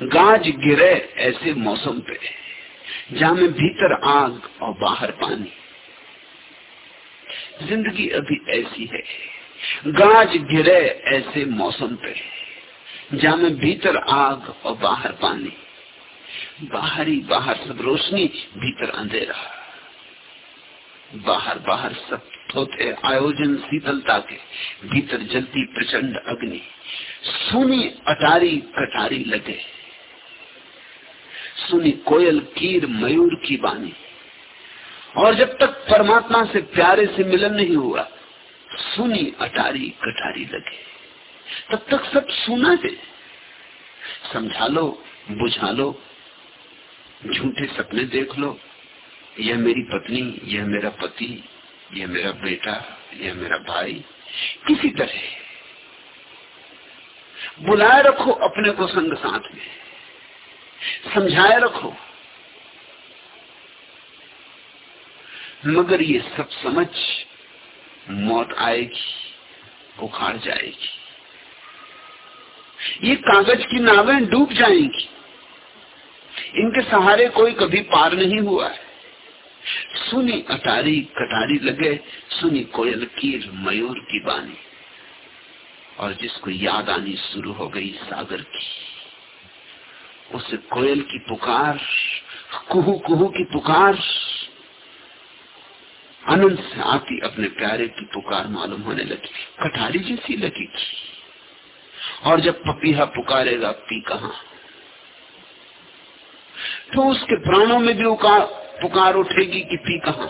[SPEAKER 2] गाज गिरे ऐसे मौसम पे, जहाँ में भीतर आग और बाहर पानी। ज़िंदगी अभी ऐसी है, गाज गिरे ऐसे मौसम पे, जहाँ में भीतर आग और बाहर पानी। बाहर बाहर सब रोशनी, भीतर अंधेरा। बाहर बाहर सब होते आयोजन शीतलता के, भीतर जलती प्रचंड अग्नि। सुनी अटारी कटारी लगे। सुनी कोयल कीर मयूर की बानी। और जब तक परमात्मा से प्यारे से मिलन नहीं हुआ, सुनी अटारी कटारी लगे। तब तक सब सुना दे। समझा लो, बुझा लो, झूठे सपने देख लो। यह मेरी पत्नी, यह मेरा पति, यह मेरा बेटा, यह मेरा भाई, किसी तरह। बुलाए रखो, अपने को संग साथ में। समझाए रखो। मगर ये सब समझ मौत आएगी उखाड़ जाएगी। ये कागज़ की नावें डूब जाएँगी। इनके सहारे कोई कभी पार नहीं हुआ है। सुनी अटारी कटारी लगे, सुनी कोयल कीर मयूर की बानी। और जिसको याद आनी शुरू हो गई सागर की उसे कोयल की पुकार कुहू कुहू की पुकार आनंद से आती अपने प्यारे की पुकार मालूम होने लगी। कटारी जैसी लगी थी। और जब पपीहा पुकारेगा पी कहा? तो उसके प्राणों में भी उकार, पुकार उठेगी कि पी कहा?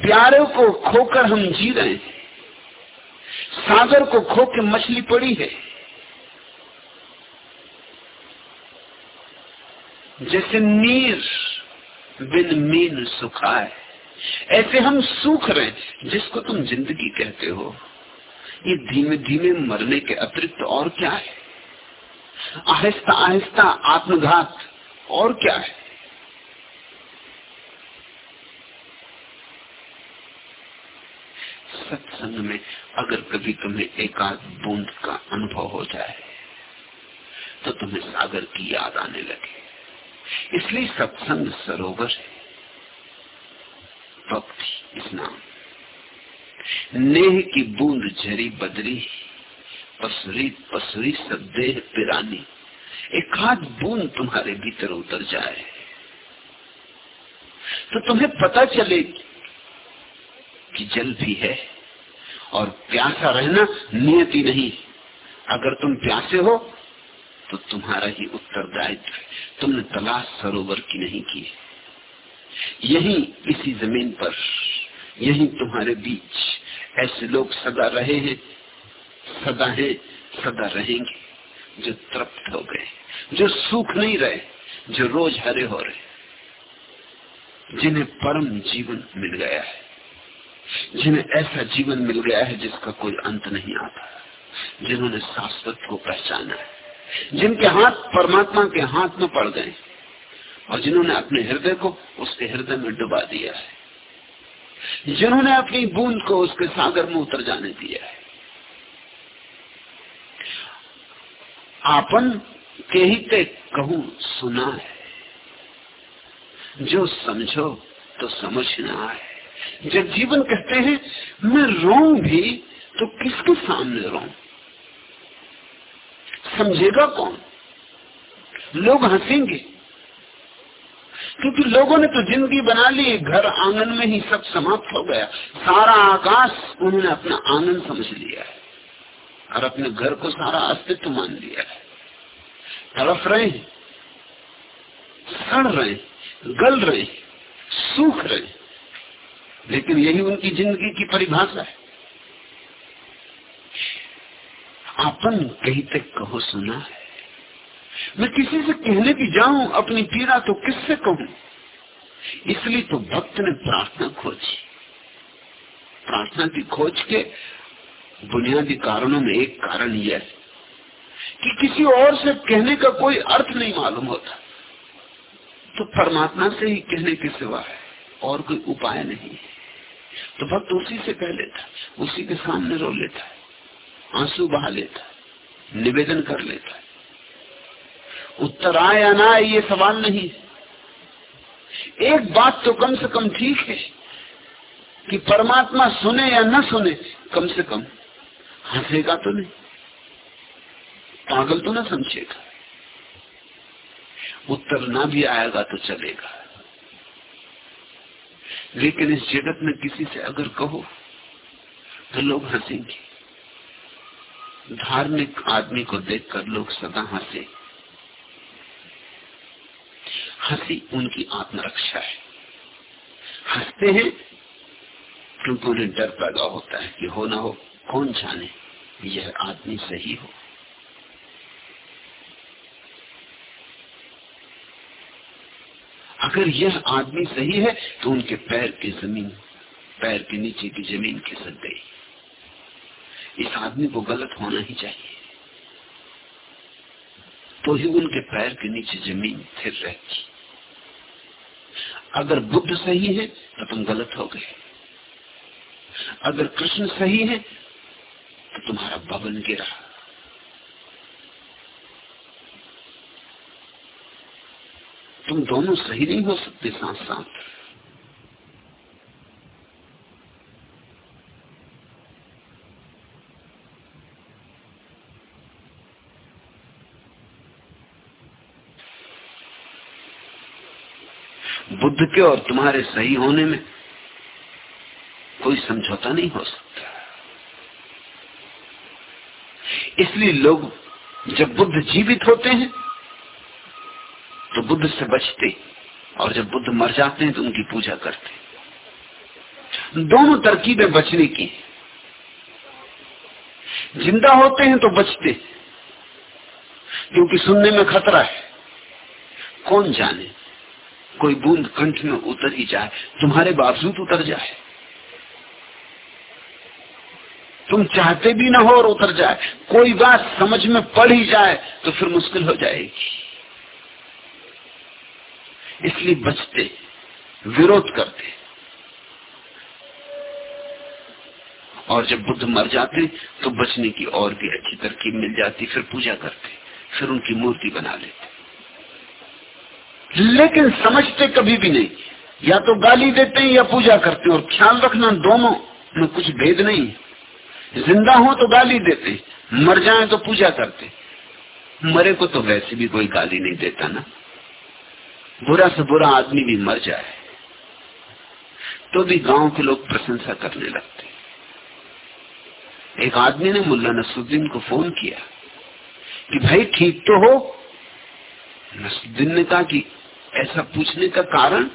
[SPEAKER 2] प्यारे को खोकर हम जी रहे हैं। सागर को खो के मछली पड़ी है। जैसे नीर बिन मीन सुखा है ऐसे हम सूख रहे जिसको तुम ज़िंदगी कहते हो। ये धीमे धीमे मरने के अतिरिक्त और क्या है? आहिस्ता आहिस्ता आत्मघात और क्या है? सत्संग में अगर कभी तुम्हें एकाध बूंद का अनुभव हो जाए तो तुम्हें सागर की याद आने लगे। इसलिए सत्संग सरोवर है। भक्ति स्नान नेह की बूंद झरी बदरी, पसरी पसरी सदेह पिरानी। एक हाथ बूंद तुम्हारे भीतर उतर जाए तो तुम्हें पता चले कि जल भी है। और प्यासा रहना नियति नहीं। अगर तुम प्यासे हो तो तुम्हारा ही उत्तरदायित्व तुमने तलाश सरोवर की नहीं की यही इसी ज़मीन पर, यही तुम्हारे बीच ऐसे लोग सदा रहे हैं, सदा है, सदा रहेंगे, जो तृप्त हो गए, जो सुख नहीं रहे, जो रोज हरे हो रहे, जिन्हें परम जीवन मिल गया है। जिन्हें ऐसा जीवन मिल गया है जिसका कोई अंत नहीं आता, जिन्होंने शाश्वत को पहचाना है, जिनके हाथ परमात्मा के हाथ में पड़ गए और जिन्होंने अपने हृदय को उसके हृदय में डुबा दिया है, जिन्होंने अपनी बूंद को उसके सागर में उतर जाने दिया है। आपन के ही ते कहू सुना है, जो समझो तो समझना है। जब जीवन कहते हैं, मैं रो भी तो किसके सामने रो समझेगा कौन? लोग हंसेंगे। क्योंकि लोगों ने तो ज़िंदगी बना ली, घर आँगन में ही सब समाप्त हो गया। सारा आकाश उन्होंने अपना आँगन समझ लिया है। और अपने घर को सारा अस्तित्व मान लिया है। तड़फ रहे सड़ रहे गल रहे सूख रहे लेकिन यही उनकी ज़िंदगी की परिभाषा है। आपन कहीं तक कहो सुना है। मैं किसी से कहने की जाऊँ, अपनी पीड़ा तो किससे कहूँ? इसलिए तो भक्त ने प्रार्थना खोजी। प्रार्थना की खोज के बुनियादी कारणों में एक कारण यह है कि किसी और से कहने का कोई अर्थ नहीं मालूम होता। तो परमात्मा से ही कहने के सिवा है, और कोई उपाय नहीं है। तो भक्त उसी से कह लेता उसी के सामने रो लेता है, आँसू बहा लेता निवेदन कर लेता है। उत्तर आए या ना आए, ये सवाल नहीं एक बात तो कम से कम ठीक है कि परमात्मा सुने या न सुने, कम से कम हंसेगा तो नहीं। पागल तो ना समझेगा। उत्तर ना भी आएगा तो चलेगा। लेकिन इस जगत में किसी से अगर कहो तो लोग हंसेंगे। धार्मिक आदमी को देखकर लोग सदा हंसे। हँसी उनकी आत्मरक्षा है। हँसते हैं, क्योंकि उन्हें डर पैदा होता है कि हो ना हो, कौन जाने, यह आदमी सही हो। अगर यह आदमी सही है तो उनके पैर की ज़मीन, पैर के नीचे की ज़मीन खिसक गई। इस आदमी को गलत होना ही चाहिए। तो ही उनके पैर के नीचे ज़मीन स्थिर रहती। अगर बुद्ध सही है तो तुम गलत हो गए। अगर कृष्ण सही है तो तुम्हारा भवन गिरा। तुम दोनों सही नहीं हो सकते साथ साथ बुद्ध के और तुम्हारे सही होने में कोई समझौता नहीं हो सकता। इसलिए लोग जब बुद्ध जीवित होते हैं तो बुद्ध से बचते और जब बुद्ध मर जाते हैं तो उनकी पूजा करते दोनों तरकीबें बचने की ज़िंदा होते हैं तो बचते क्योंकि सुनने में खतरा है। कौन जाने? कोई बूंद कंठ में उतर ही जाए, तुम्हारे बावजूद उतर जाए। तुम चाहते भी ना हो और उतर जाए। कोई बात समझ में पड़ ही जाए तो फिर मुश्किल हो जाएगी। इसलिए बचते, विरोध करते। और जब बुद्ध मर जाते तो बचने की और भी अच्छी तरकीब मिल जाती, फिर पूजा करते, फिर उनकी मूर्ति बना लेते। लेकिन समझते कभी भी नहीं, या तो गाली देते हैं या पूजा करते और ख्याल रखना दोनों में कुछ भेद नहीं। ज़िंदा हो तो गाली देते, मर जाए तो पूजा करते। मरे को तो वैसे भी कोई गाली नहीं देता ना। बुरा से बुरा आदमी भी मर जाए तो भी गाँव के लोग प्रशंसा करने लगते। एक आदमी ने मुल्ला नसरुद्दीन को फ़ोन किया कि भाई ठीक तो हो? नसरुद्दीन ने कहा कि ऐसा पूछने का कारण?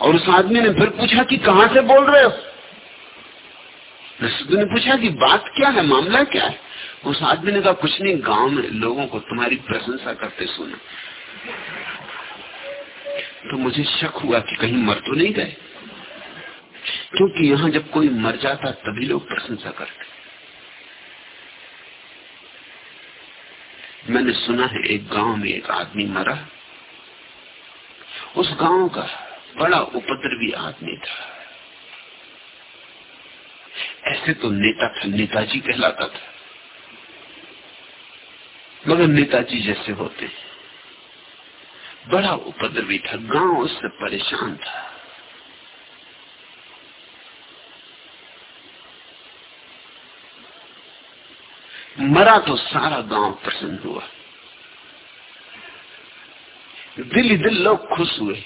[SPEAKER 2] और उस आदमी ने फिर पूछा कि कहाँ से बोल रहे हो? नसरुद्दीन ने पूछा कि बात क्या है, मामला क्या है? उस आदमी ने कहा, कुछ नहीं, गाँव में लोगों को तुम्हारी प्रशंसा करते सुना। तो मुझे शक हुआ कि कहीं मर तो नहीं गए। क्योंकि यहाँ जब कोई मर जाता, तभी लोग प्रशंसा करते। मैंने सुना है, एक गाँव में एक आदमी मरा। उस गाँव का बड़ा उपद्रवी आदमी था। ऐसे तो नेता था, नेताजी कहलाता था। मगर नेताजी जैसे होते बड़ा उपद्रवी था गाँव उससे परेशान था। मरा तो सारा गाँव प्रसन्न हुआ। दिल ही दिल लोग खुश हुए।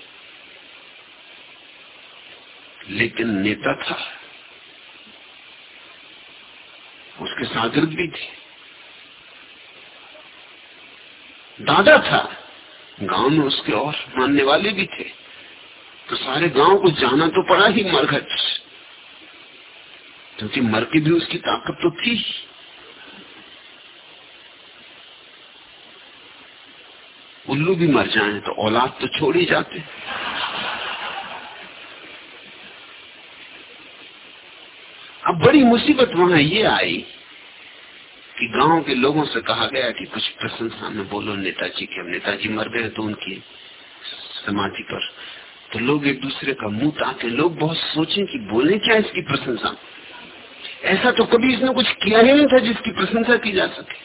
[SPEAKER 2] लेकिन नेता था। उसके शागिर्द भी थे। दादा था। गाँव में उसके और मानने वाले भी थे। तो सारे गाँव को जाना तो पड़ा ही मरघट। क्योंकि मर के भी उसकी ताकत तो थी। उल्लू भी मर जाए तो औलाद तो छोड़ ही जाते। अब बड़ी मुसीबत वहाँ ये आई कि गाँव के लोगों से कहा गया कि कुछ प्रशंसा में बोलो, नेताजी के नेताजी मर गए तो उनकी समाधि पर। तो लोग एक दूसरे का मुँह ताके, लोग बहुत सोचे कि बोले क्या इसकी प्रशंसा? ऐसा तो कभी इसने कुछ किया ही नहीं था जिसकी प्रशंसा की जा सके।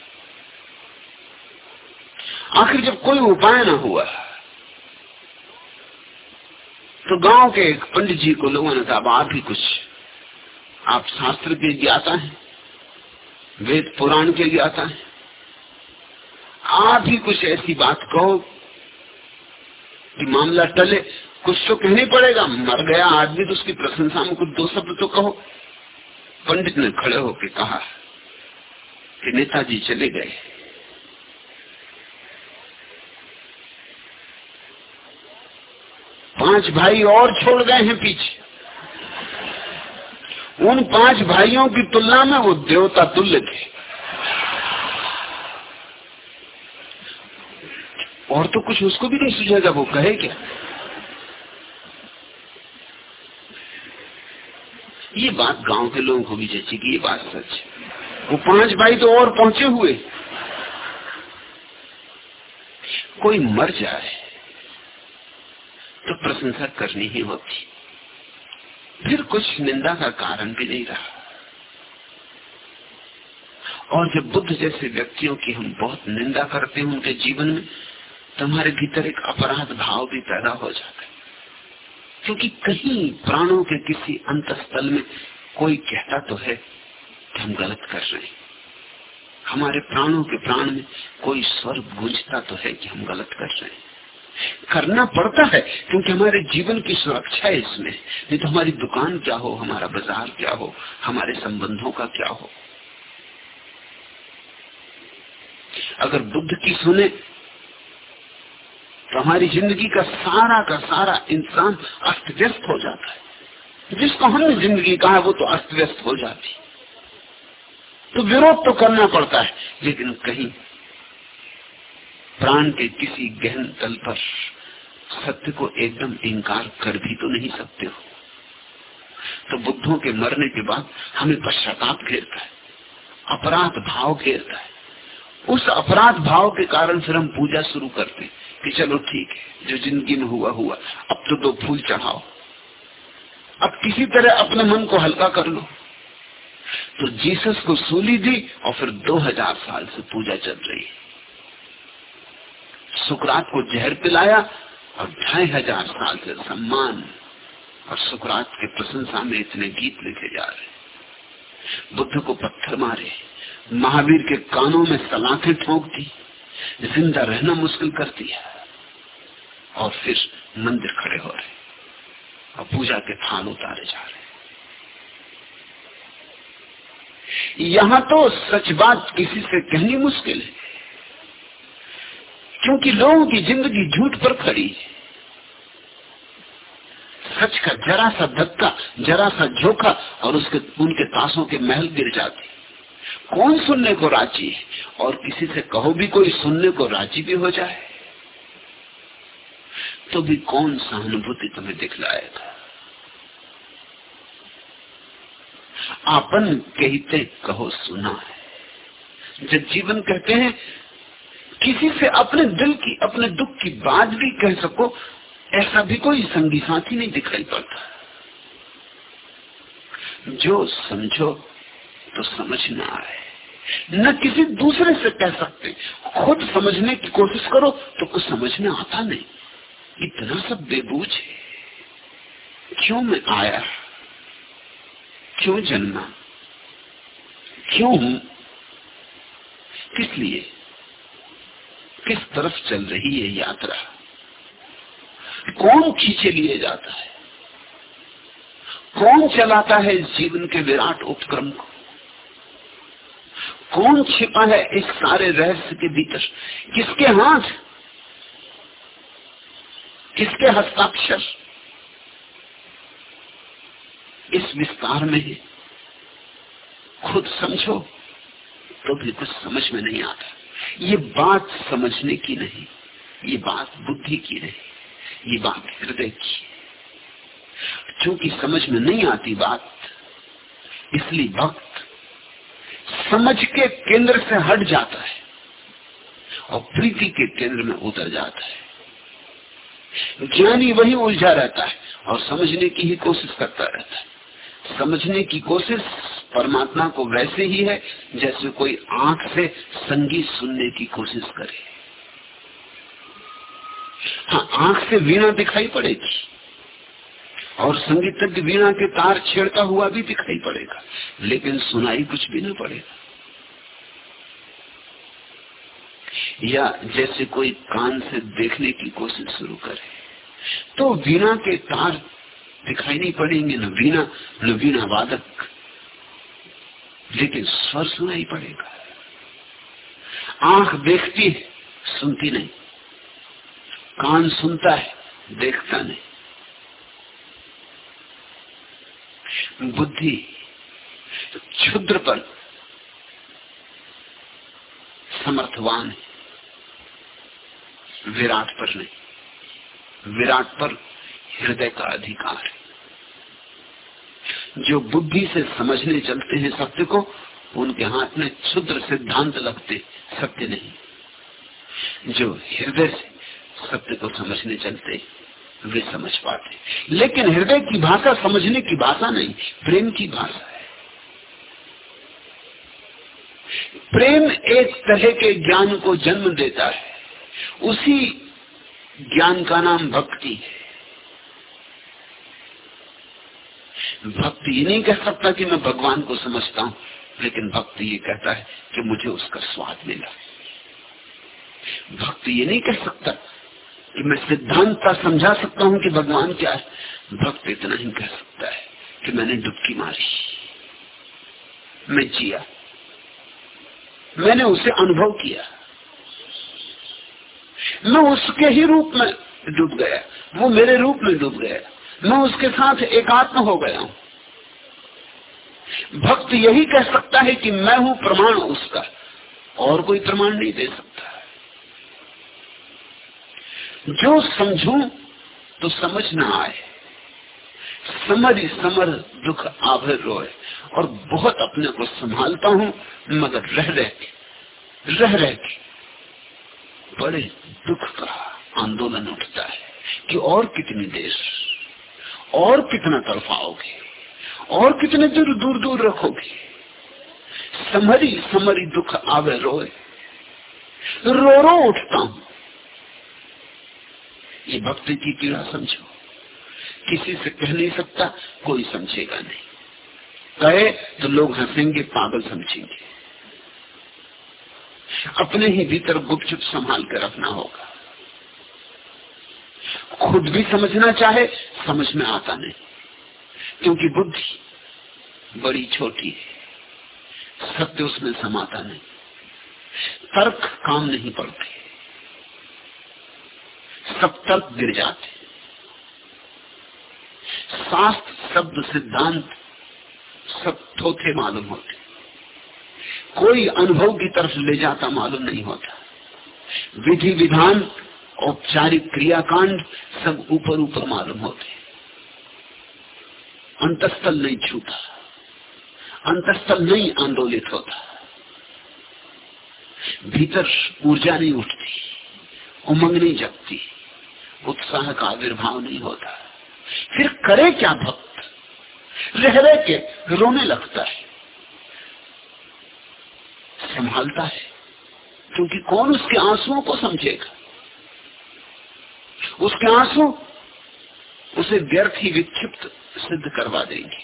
[SPEAKER 2] आखिर जब कोई उपाय ना हुआ तो गाँव के एक पंडित जी को लोगों ने कहा आप ही कुछ, आप शास्त्र के ज्ञाता हैं। वेद पुराण के ज्ञाता हैं। आप ही कुछ ऐसी बात कहो कि मामला टले। कुछ तो कहने पड़ेगा, मर गया आदमी तो उसकी प्रशंसा में कुछ दो शब्द तो कहो। पंडित ने खड़े होकर कहा कि नेताजी चले गए। पाँच भाई और छोड़ गए हैं पीछे। उन पाँच भाइयों की तुलना में वो देवता तुल्य थे। और तो कुछ उसको भी नहीं सुझेगा वो कहे क्या? ये बात गाँव के लोगों को भी जची ये बात सच वो पाँच भाई तो और पहुँचे हुए। कोई मर जाए तो प्रशंसा करनी ही होती। फिर कुछ निंदा का कारण भी नहीं रहा। और जब बुद्ध जैसे व्यक्तियों की हम बहुत निंदा करते हैं उनके जीवन में तो हमारे भीतर एक अपराध भाव भी पैदा हो जाता है। क्योंकि कहीं प्राणों के किसी अंतस्थल में कोई कहता तो है कि हम गलत कर रहे हैं। हमारे प्राणों के प्राण में कोई स्वर गूंजता तो है कि हम गलत कर रहे हैं। करना पड़ता है, क्योंकि हमारे जीवन की सुरक्षा है इसमें। नहीं तो हमारी दुकान क्या हो, हमारा बाज़ार क्या हो, हमारे संबंधों का क्या हो? अगर बुद्ध की सुने तो हमारी ज़िंदगी का सारा का सारा इंसान अस्त व्यस्त हो जाता है। जिसको हमने ज़िंदगी कहा, वो तो अस्त व्यस्त हो जाती। तो विरोध तो करना पड़ता है, लेकिन कहीं प्राण के किसी गहन तल पर सत्य को एकदम इंकार कर भी तो नहीं सकते हो। तो बुद्धों के मरने के बाद हमें पश्चाताप घेरता है, अपराध भाव घेरता है। उस अपराध भाव के कारण फिर हम पूजा शुरू करते हैं कि चलो ठीक है, जो ज़िंदगी में हुआ हुआ। अब तो दो फूल चढ़ाओ। अब किसी तरह अपने मन को हल्का कर लो। तो जीसस को सूली दी और फिर दो हज़ार साल से पूजा चल रही है। सुकरात को जहर पिलाया और ढाई हज़ार साल से सम्मान और सुकरात के प्रशंसा में इतने गीत लिखे जा रहे बुद्ध को पत्थर मारे, महावीर के कानों में सलाखें ठोक दी, ज़िंदा रहना मुश्किल कर दिया और फिर मंदिर खड़े हो रहे और पूजा के थान उतारे जा रहे यहाँ तो सच बात किसी से कहनी मुश्किल है। क्योंकि लोगों की ज़िंदगी झूठ पर खड़ी है। सच का जरा सा धक्का, जरा सा झोंका और उसके, उनके ताशों के महल गिर जाते। कौन सुनने को राज़ी है? और किसी से कहो भी कोई सुनने को राज़ी भी हो जाए। तो भी कौन सहानुभूति तुम्हें दिखलाएगा? आपन कहते कहो सुना है। जब जीवन कहते हैं किसी से अपने दिल की, अपने दुख की बात भी कह सको, ऐसा भी कोई संगी साथी नहीं दिखाई पड़ता। जो समझो तो समझ समझना आए न किसी दूसरे से कह सकते। खुद समझने की कोशिश करो तो कुछ समझ में आता नहीं। इतना सब बेबूझ है। क्यों मैं आया? क्यों जन्मा? क्यों हूँ? किस लिए? किस तरफ़ चल रही है यात्रा? कौन खींचे लिए जाता है? कौन चलाता है जीवन के विराट उपक्रम को? कौन छिपा है इस सारे रहस्य के भीतर? किसके हाथ? किसके हस्ताक्षर? इस विस्तार में खुद समझो तो भी कुछ समझ में नहीं आता। ये बात समझने की नहीं, ये बात बुद्धि की नहीं, ये बात हृदय की क्योंकि समझ में नहीं आती बात, इसलिए भक्त समझ के केंद्र से हट जाता है और प्रीति के केंद्र में उतर जाता है। ज्ञानी वही उलझा रहता है और समझने की ही कोशिश करता रहता है। समझने की कोशिश परमात्मा को वैसे ही है जैसे कोई आँख से संगीत सुनने की कोशिश करे। हाँ आँख से वीणा दिखाई पड़ेगी और संगीतज्ञ वीणा के तार छेड़ता हुआ भी दिखाई पड़ेगा, लेकिन सुनाई कुछ भी न पड़ेगा। या जैसे कोई कान से देखने की कोशिश शुरू करे तो वीणा के तार दिखाई नहीं पड़ेंगे, न वीणा न वीणा वादक लेकिन स्वर सुनाई पड़ेगा। आँख देखती है सुनती नहीं। कान सुनता है, देखता नहीं। बुद्धि क्षुद्र पर समर्थवान है। विराट पर नहीं। विराट पर हृदय का अधिकार है। जो बुद्धि से समझने चलते हैं सत्य को, उनके हाथ में क्षुद्र सिद्धांत लगते सत्य नहीं। जो हृदय से सत्य को समझने चलते, वे समझ पाते। लेकिन हृदय की भाषा समझने की भाषा नहीं, प्रेम की भाषा है। प्रेम एक तरह के ज्ञान को जन्म देता है। उसी ज्ञान का नाम भक्ति है। भक्त ये नहीं कह सकता कि मैं भगवान को समझता हूँ, लेकिन भक्त ये कहता है कि मुझे उसका स्वाद मिला। भक्त ये नहीं कह सकता कि मैं सिद्धांत समझा सकता हूँ कि भगवान क्या है। भक्त इतना ही कह सकता है कि मैंने डुबकी मारी, मैं जिया, मैंने उसे अनुभव किया। मैं उसके ही रूप में डूब गया, वो मेरे रूप में डूब गया। मैं उसके साथ एकात्म हो गया हूँ। भक्त यही कह सकता है कि मैं हूँ प्रमाण उसका, और कोई प्रमाण नहीं दे सकता। जो समझू तो समझ ना आए। समर ही समर दुख आभर रोए, और बहुत अपने को संभालता हूँ, मगर रह रह के, रह रह के बड़े दुख का आंदोलन उठता है कि और कितनी देर और कितना तड़फाओगे और कितने दूर दूर दूर रखोगे? समरी समरी दुख आवे रोए। रो रो उठता हूँ। ये भक्ति की पीड़ा समझो। किसी से कह नहीं सकता, कोई समझेगा नहीं। कहे तो लोग हंसेंगे, पागल समझेंगे। अपने ही भीतर गुपचुप संभाल कर रखना होगा। खुद भी समझना चाहे, समझ में आता नहीं। क्योंकि बुद्धि बड़ी छोटी है, सत्य उसमें समाता नहीं। तर्क काम नहीं पड़ते। सब तर्क गिर जाते शास्त्र, शब्द, सिद्धांत सब थोथे मालूम होते कोई अनुभव की तरफ़ ले जाता मालूम नहीं होता। विधि, विधान औपचारिक क्रियाकांड सब ऊपर ऊपर मालूम होते अंतस्थल नहीं छूता, अंतस्थल नहीं आंदोलित होता। भीतर ऊर्जा नहीं उठती, उमंग नहीं जगती, उत्साह का आविर्भाव नहीं होता। फिर करे क्या भक्त? रह रह के रोने लगता है। संभालता है, क्योंकि कौन उसके आंसुओं को समझेगा? उसके आँसू उसे व्यर्थ ही विक्षिप्त सिद्ध करवा देंगे।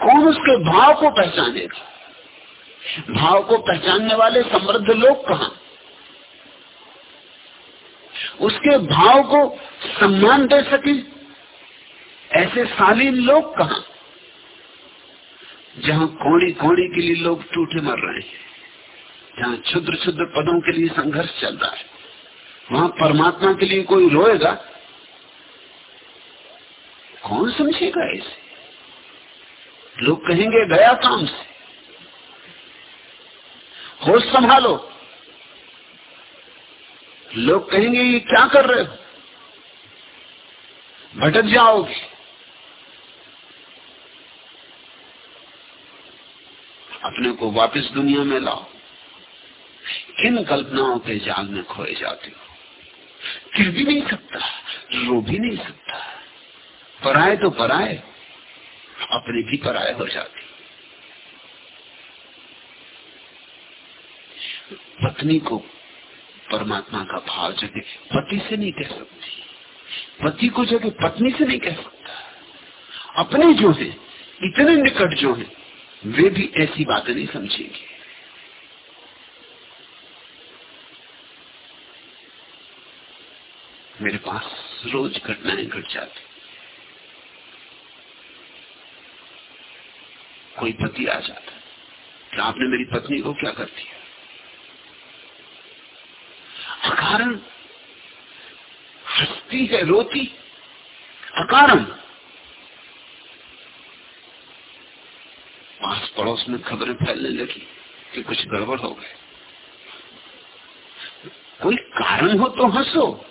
[SPEAKER 2] कौन उसके भाव को पहचानेगा? भाव को पहचानने वाले समृद्ध लोग कहा? उसके भाव को सम्मान दे सके ऐसे शालीन लोग कहा? जहाँ कोड़ी कोड़ी के लिए लोग टूटे मर रहे हैं, जहाँ क्षुद्र क्षुद्र पदों के लिए संघर्ष चल रहा है। वहाँ परमात्मा के लिए कोई रोएगा? कौन समझेगा इसे? लोग कहेंगे, गया काम से। होश संभालो। लोग कहेंगे, ये क्या कर रहे हो? भटक जाओगे। अपने को वापस दुनिया में लाओ। किन कल्पनाओं के जाल में खोए जाते हो? फिर भी नहीं सकता रो भी नहीं सकता। पराए तो पराए, अपने भी पराए हो जाते। पत्नी को परमात्मा का भाव जगह पति से नहीं कह सकती। पति को जगह पत्नी से नहीं कह सकता। अपने जो है, इतने निकट जो है, वे भी ऐसी बातें नहीं समझेंगे। मेरे पास रोज घटनाएँ घट जाती। कोई पति आ जाता। कि आपने मेरी पत्नी को क्या कर दिया? अकारण हंसती है, रोती। अकारण पास पड़ोस में खबरें फैलने लगी कि कुछ गड़बड़ हो गए कोई कारण हो तो हंसो।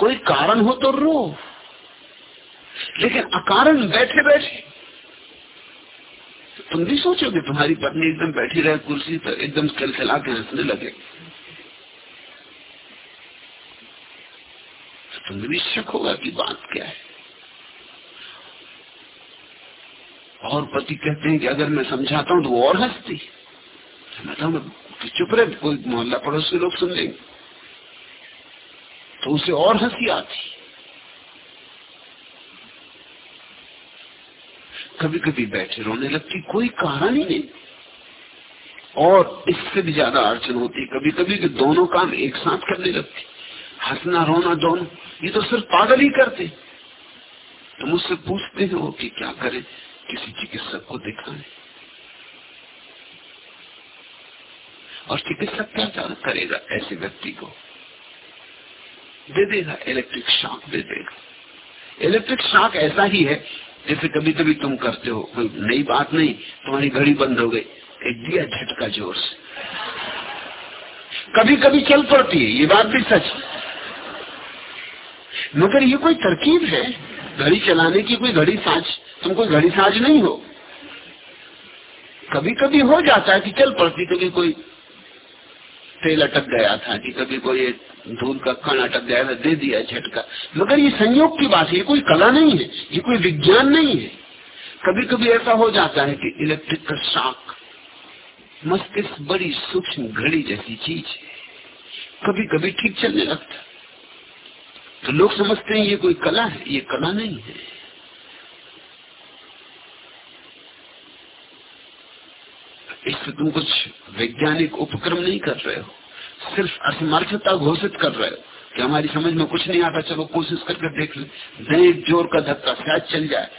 [SPEAKER 2] कोई कारण हो तो रो। लेकिन अकारण बैठे बैठे। तुम भी सोचोगे, तुम्हारी पत्नी एकदम बैठी रहे, कुर्सी पर एकदम खिलखिला के हंसने लगे। तुम भी शक होगा कि बात क्या है। और पति कहते हैं कि अगर मैं समझाता हूँ तो वो और हंसती। मैं तो चुप रहे, कोई मोहल्ला पड़ोस के लोग सुन लेंगे। तो उसे और हँसी आती। कभी कभी बैठे रोने लगती कोई ही नहीं। और इससे भी ज़्यादा अड़चन होती कभी कभी कि दोनों काम एक साथ करने लगती। हंसना, रोना दोनों, ये तो सिर्फ़ पागल ही करते। तो मुझसे पूछते हो कि क्या करें, किसी चिकित्सक को दिखाएँ। और चिकित्सक क्या करेगा ऐसे व्यक्ति को? दे देगा इलेक्ट्रिक शॉक दे देगा इलेक्ट्रिक शॉक ऐसा ही है, जैसे कभी कभी तुम करते हो, कोई नई बात नहीं, तुम्हारी घड़ी बंद हो गई, एक दिया झटका ज़ोर से। कभी कभी चल पड़ती है, ये बात भी सच। मगर ये कोई तरकीब है? घड़ी चलाने की कोई घड़ी साज, तुम कोई घड़ी साज नहीं हो। कभी कभी हो जाता है कि चल पड़ती, कभी कोई तेल अटक गया था कि कभी कोई धूल का कण अटक गया था, दे दिया झटका। मगर ये संयोग की बात है, ये कोई कला नहीं है, ये कोई विज्ञान नहीं है। कभी कभी ऐसा हो जाता है कि इलेक्ट्रिक का शॉक मस्तिष्क बड़ी सूक्ष्म घड़ी जैसी चीज़ है। कभी कभी ठीक चलने लगता तो लोग समझते हैं ये कोई कला है, ये कला नहीं है। इससे तुम कुछ वैज्ञानिक उपक्रम नहीं कर रहे हो। सिर्फ़ असमर्थता घोषित कर रहे हो कि हमारी समझ में कुछ नहीं आता, चलो कोशिश करके देख ले। दे ज़ोर का धक्का, शायद चल जाए।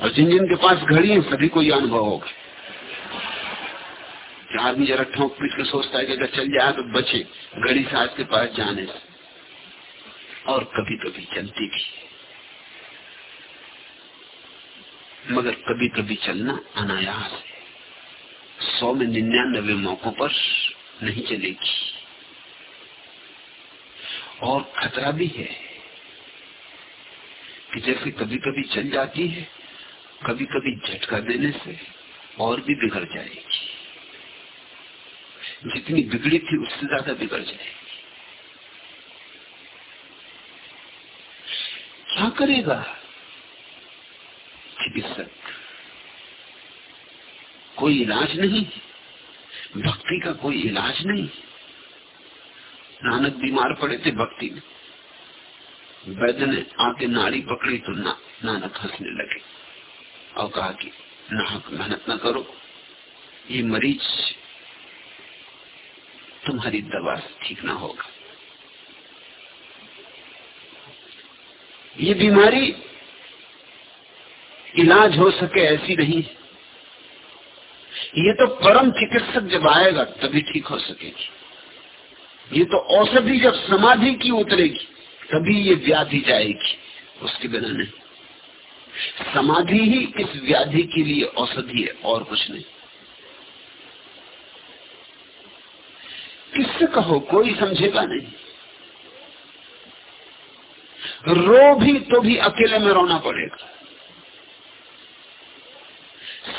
[SPEAKER 2] और जिन जिन के पास घड़ी है, सभी को यह अनुभव होगा आदमी जरा ठोंक पीट के सोचता है कि अगर चल जाए तो बचे घड़ी साज के पास जाने से। और कभी कभी चलती भी मगर कभी कभी चलना अनायास है। सौ में निन्यानबे मौकों पर नहीं चलेगी। और खतरा भी है कि जैसे कभी कभी चल जाती है, कभी कभी झटका देने से और भी बिगड़ जाएगी। जितनी बिगड़ी थी उससे ज़्यादा बिगड़ जाएगी। क्या करेगा? चिकित्सक कोई इलाज नहीं भक्ति का कोई इलाज नहीं। नानक बीमार पड़े थे भक्ति में। वैद्य ने आके नाड़ी पकड़ी तो ना, नानक हंसने लगे और कहा कि नाहक मेहनत ना करो ये मरीज़ तुम्हारी दवा से ठीक ना होगा। ये बीमारी इलाज हो सके ऐसी नहीं ये तो परम चिकित्सक जब आएगा, तभी ठीक हो सकेगी। ये तो औषधि जब समाधि की उतरेगी, तभी ये व्याधि जाएगी, उसके बिना नहीं। समाधि ही इस व्याधि के लिए औषधि है, और कुछ नहीं। किससे कहो, कोई समझेगा नहीं। रो भी तो भी अकेले में रोना पड़ेगा।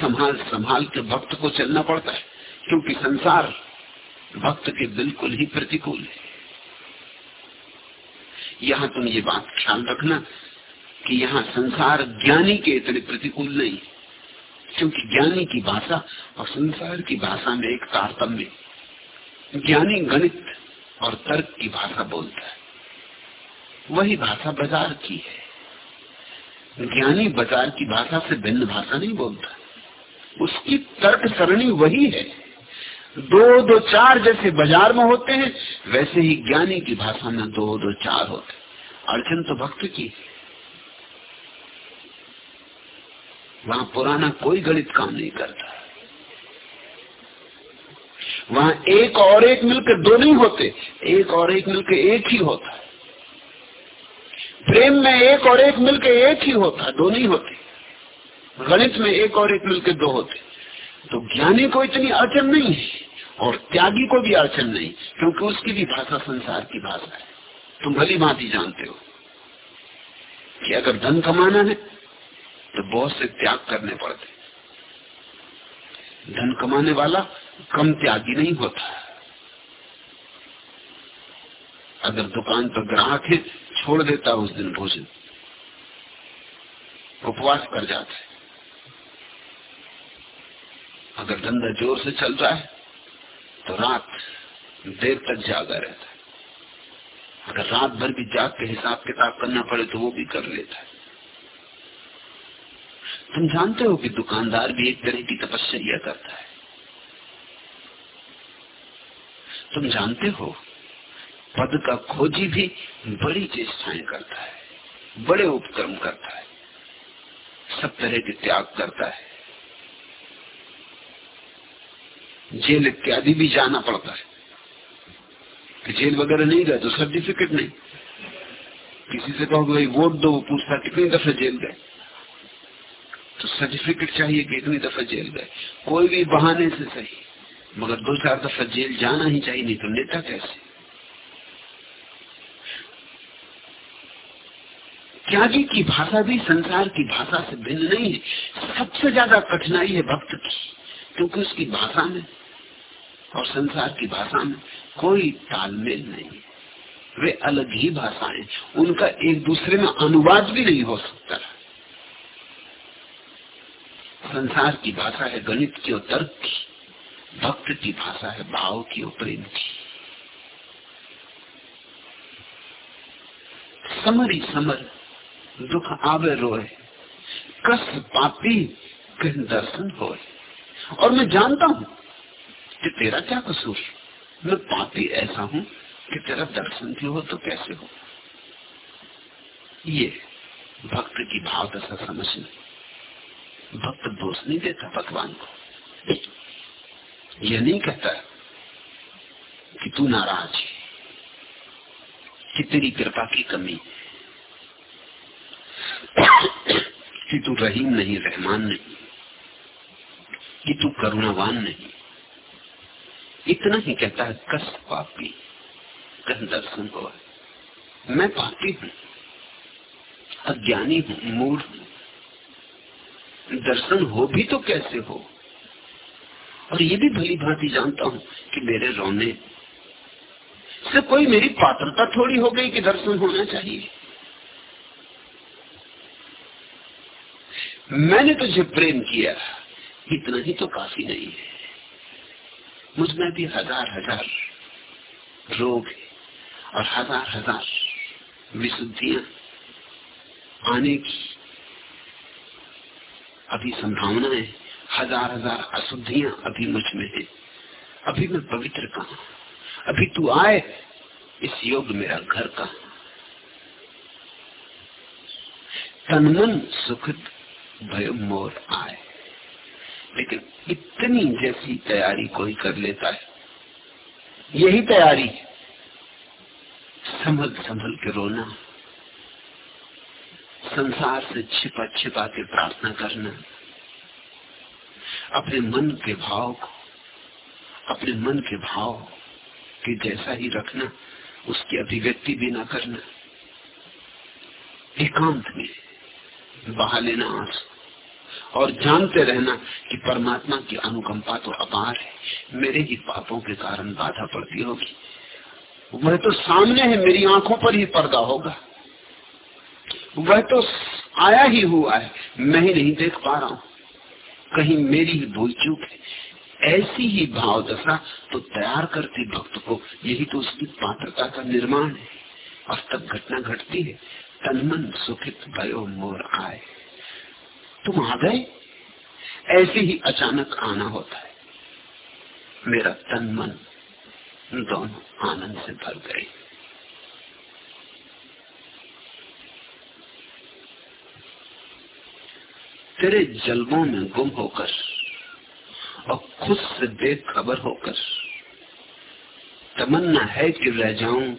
[SPEAKER 2] संभाल संभाल के भक्त को चलना पड़ता है, क्योंकि संसार भक्त के बिल्कुल ही प्रतिकूल है। यहाँ तुम ये बात ख्याल रखना कि यहाँ संसार ज्ञानी के इतने प्रतिकूल नहीं क्योंकि ज्ञानी की भाषा और संसार की भाषा में एक तारतम्य ज्ञानी गणित और तर्क की भाषा बोलता है। वही भाषा बाज़ार की है। ज्ञानी बाज़ार की भाषा से भिन्न भाषा नहीं बोलता। उसकी तर्क सरणी वही है। दो दो चार जैसे बाज़ार में होते हैं, वैसे ही ज्ञानी की भाषा में दो दो चार होते अड़चन तो भक्त की। वहाँ पुराना कोई गणित काम नहीं करता। वहाँ एक और एक मिलकर दो नहीं होते, एक और एक मिलकर एक ही होता। प्रेम में एक और एक मिलकर एक ही होता, दो नहीं होते। गणित में एक और एक मिलकर दो होते तो ज्ञानी को इतनी अड़चन नहीं है, और त्यागी को भी अड़चन नहीं, क्योंकि उसकी भी भाषा संसार की भाषा है। तुम भली भांति जानते हो कि अगर धन कमाना है तो बहुत से त्याग करने पड़ते धन कमाने वाला कम त्यागी नहीं होता। अगर दुकान पर ग्राहक है, छोड़ देता उस दिन भोजन। उपवास कर जाता है। अगर धंधा ज़ोर से चल रहा है तो रात देर तक जागा रहता है। अगर रात भर भी जाग के हिसाब किताब करना पड़े तो वो भी कर लेता है। तुम जानते हो कि दुकानदार भी एक तरह की तपस्या करता है। तुम जानते हो, पद का खोजी भी बड़ी चेष्टाएँ करता है, बड़े उपक्रम करता है, सब तरह के त्याग करता है। जेल इत्यादि भी जाना पड़ता है। जेल वगैरह नहीं गए तो सर्टिफिकेट नहीं। किसी से कहो भाई, वोट दो पूछता कितनी दफे जेल गए? तो सर्टिफिकेट चाहिए कि इतनी दफ़ा जेल गए। कोई भी बहाने से सही, मगर दो चार दफ़ा जेल जाना ही चाहिए, नहीं तो नेता कैसे? त्यागी की भाषा भी संसार की भाषा से भिन्न नहीं है। सबसे ज़्यादा कठिनाई है भक्त की, क्योंकि उसकी भाषा में और संसार की भाषा में कोई तालमेल नहीं। है वे अलग ही भाषाएँ उनका एक दूसरे में अनुवाद भी नहीं हो सकता। संसार की भाषा है गणित की और तर्क की, भक्त की भाषा है भाव की और प्रेम की। समरी समर, दुख आवे रोए कस पापी कहीं दर्शन होए। और मैं जानता हूँ कि तेरा क्या कसूर? मैं पापी ऐसा हूँ कि तेरा दर्शन भी हो तो कैसे हो? ये भक्त की भाव दशा समझना। भक्त दोष नहीं देता भगवान को। यह नहीं कहता कि तू नाराज़ है कि तेरी कृपा की कमी कि तू रहीम नहीं रहमान नहीं कि तू करुणावान नहीं। इतना ही कहता है कष्ट पापी कह दर्शन हो। मैं पापी हूँ, अज्ञानी हूँ, मूढ़ हूँ। दर्शन हो भी तो कैसे हो? और ये भी भली भांति जानता हूँ कि मेरे रोने से कोई मेरी पात्रता थोड़ी हो गई कि दर्शन होना चाहिए। मैंने तुझे प्रेम किया, इतना ही तो काफ़ी नहीं है। मुझमें भी हज़ार हज़ार रोग है और हज़ार हज़ार विशुद्धियाँ आने की अभी संभावना है। हज़ार हज़ार अशुद्धियाँ अभी मुझमें है। अभी मैं पवित्र कहा अभी तू आए, इस योग मेरा घर का तनमन सुखद भय मोर आए। लेकिन इतनी जैसी तैयारी कोई कर लेता है। यही तैयारी। संभल संभल के रोना। संसार से छिपा छिपा के प्रार्थना करना। अपने मन के भाव को, अपने मन के भाव के जैसा ही रखना, उसकी अभिव्यक्ति भी ना करना। एकांत में बहा लेना आँसू। और जानते रहना कि परमात्मा की अनुकंपा तो अपार है। मेरे ही पापों के कारण बाधा पड़ती होगी। वह तो सामने है, मेरी आँखों पर ही पर्दा होगा। वह तो आया ही हुआ है, मैं ही नहीं देख पा रहा हूँ। कहीं मेरी ही भूल चूक है। ऐसी ही भाव दशा तो तैयार करती भक्त को, यही तो उसकी पात्रता का निर्माण है। और तब घटना घटती है तनमन सुखित भयो मोर आए। तुम आ गए? ऐसे ही अचानक आना होता है। मेरा तन मन दोनों आनंद से भर गए। तेरे जलबों में गुम होकर और खुद से बेखबर होकर तमन्ना है कि रह जाऊँ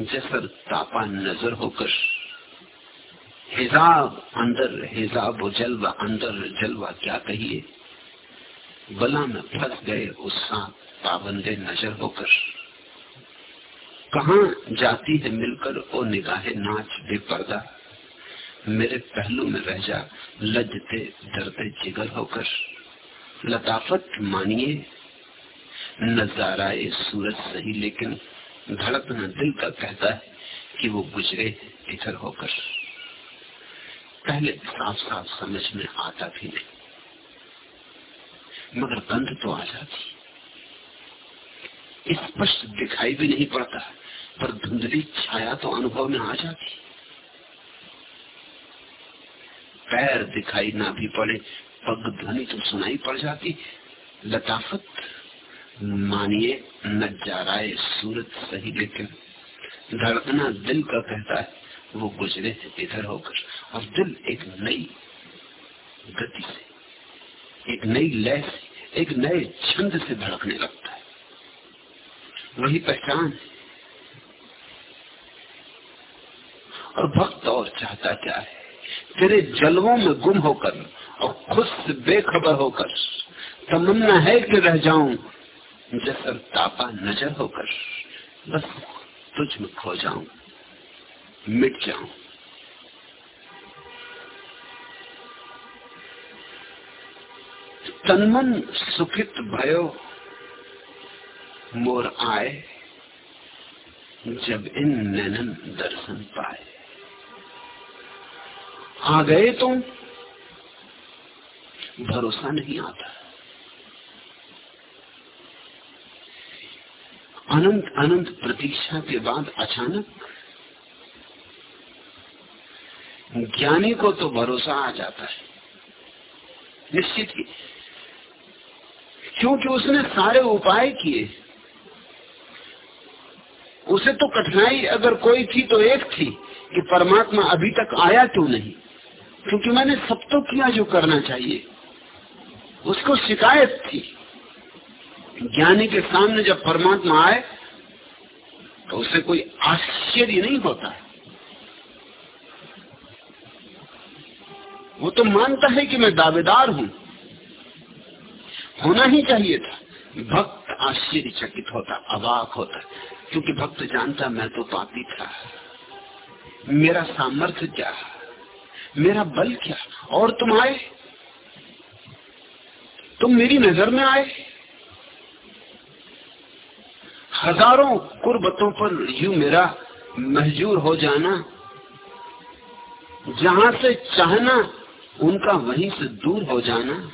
[SPEAKER 2] जैसा तापा नज़र होकर हिजाब अंदर हिजाब जलवा अंदर जलवा क्या कहिए? बला में फंस गए उस सांप, पाबंदे नज़र होकर। कहा जाती है मिलकर ओ निगाहे नाच बेपर्दा मेरे पहलू में रह जा लजते डरते जिगर होकर। लताफत मानिए नज़ारा सूरज सही, लेकिन धड़कना दिल का कहता है कि वो गुजरे इधर होकर। पहले साफ़ साफ़ समझ में आता भी नहीं। मगर गंध तो आ जाती। स्पष्ट दिखाई भी नहीं पड़ता, पर धुंधली छाया तो अनुभव में आ जाती। पैर दिखाई ना भी पड़े, पग ध्वनि तो सुनाई पड़ जाती। लताफत, मानिए न जा रहा है सूरत सही, लेकिन धड़कना दिल का कहता है वो गुजरे इधर होकर और दिल एक नई गति से, एक नई लय से, एक नए छंद से धड़कने लगता है। वही पहचान है। और भक्त और चाहता क्या है? तेरे जलवों में गुम होकर और खुद से बेखबर होकर, तमन्ना है कि रह जाऊँ, जैसा तापा नज़र होकर, बस तुझ में खो जाऊँ। मिट जाऊँ तनमन सुखित भयो, मोर आए, जब इन नैनन दर्शन पाए। आ गए तुम? भरोसा नहीं आता। अनंत अनंत प्रतीक्षा के बाद अचानक ज्ञानी को तो भरोसा आ जाता है। निश्चित ही। क्योंकि उसने सारे उपाय किए। उसे तो कठिनाई अगर कोई थी तो एक थी कि परमात्मा अभी तक आया क्यों नहीं? क्योंकि मैंने सब तो किया जो करना चाहिए। उसको शिकायत थी। ज्ञानी के सामने जब परमात्मा आए तो उसे कोई आश्चर्य नहीं होता। वो तो मानता है कि मैं दावेदार हूँ। होना ही चाहिए था। भक्त आश्चर्यचकित होता, अवाक होता। क्योंकि भक्त जानता मैं तो पापी था। मेरा सामर्थ्य क्या? मेरा बल क्या? और तुम आए? तुम मेरी नज़र में आए? हज़ारों कुर्बतों पर यू मेरा महजूर हो जाना, जहाँ से चाहना उनका वहीं से दूर हो जाना।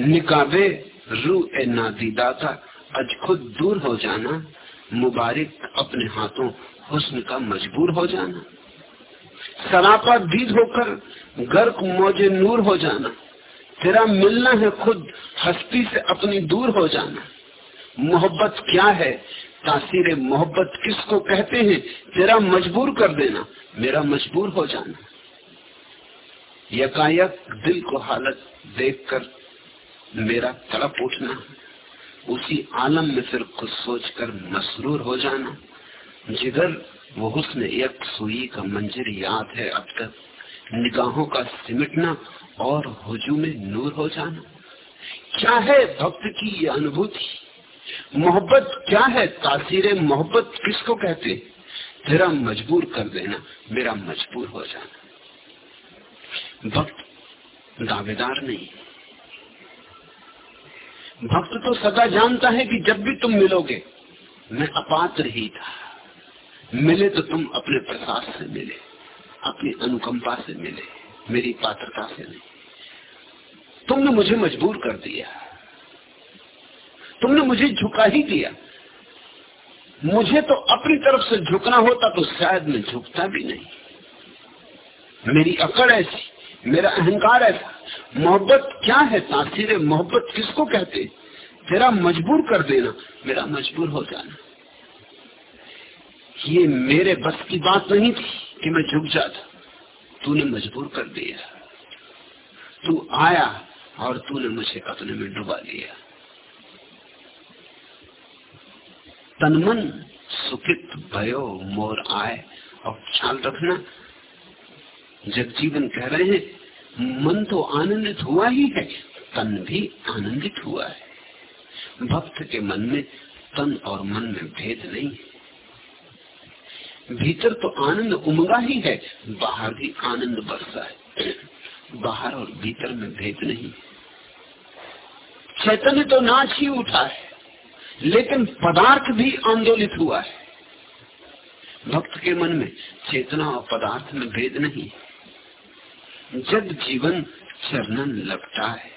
[SPEAKER 2] निकाबे रू ए नादीदाता, अज खुद दूर हो जाना। मुबारक अपने हाथों हुस्न का मजबूर हो जाना। सरापा दीद होकर गर्क मौजे नूर हो जाना। तेरा मिलना है खुद हस्ती से अपनी दूर हो जाना। मोहब्बत क्या है? तासीर मोहब्बत किसको कहते हैं? तेरा मजबूर कर देना। मेरा मजबूर हो जाना। यकायक दिल को हालत देखकर मेरा तड़प उठना, उसी आलम में फिर खुद सोचकर मसरूर हो जाना, जिधर वो हुस्न एक सुई का मंजर याद है, अब तक निगाहों का सिमटना और हुजू में नूर हो जाना। क्या है भक्त की ये अनुभूति? मोहब्बत क्या है? तासीर मोहब्बत किसको कहते? तेरा मजबूर कर देना, मेरा मजबूर हो जाना। भक्त दावेदार नहीं। भक्त तो सदा जानता है कि जब भी तुम मिलोगे, मैं अपात्र ही था। मिले तो तुम अपने प्रसाद से मिले, अपनी अनुकंपा से मिले, मेरी पात्रता से नहीं। तुमने मुझे मजबूर कर दिया। तुमने मुझे झुका ही दिया। मुझे तो अपनी तरफ़ से झुकना होता तो शायद मैं झुकता भी नहीं। मेरी अकड़ ऐसी मेरा अहंकार ऐसा मोहब्बत क्या है तासीर? मोहब्बत किसको कहते? तेरा मजबूर कर देना, मेरा मजबूर हो जाना। ये मेरे बस की बात नहीं थी कि मैं झुक जाता। तूने मजबूर कर दिया। तू आया और तूने मुझे अपने में डुबा लिया। तनमन सुखित भयो, मोर आए। और ख्याल रखना जब जीवन कह रहे हैं, मन तो आनंदित हुआ ही है, तन भी आनंदित हुआ है। भक्त के मन में तन और मन में भेद नहीं है। भीतर तो आनंद उमगा ही है, बाहर भी आनंद बरसा है। बाहर और भीतर में भेद नहीं चैतन्य तो नाच ही उठा है, लेकिन पदार्थ भी आंदोलित हुआ है। भक्त के मन में चेतना और पदार्थ में भेद नहीं जब जीवन चरणन लगता है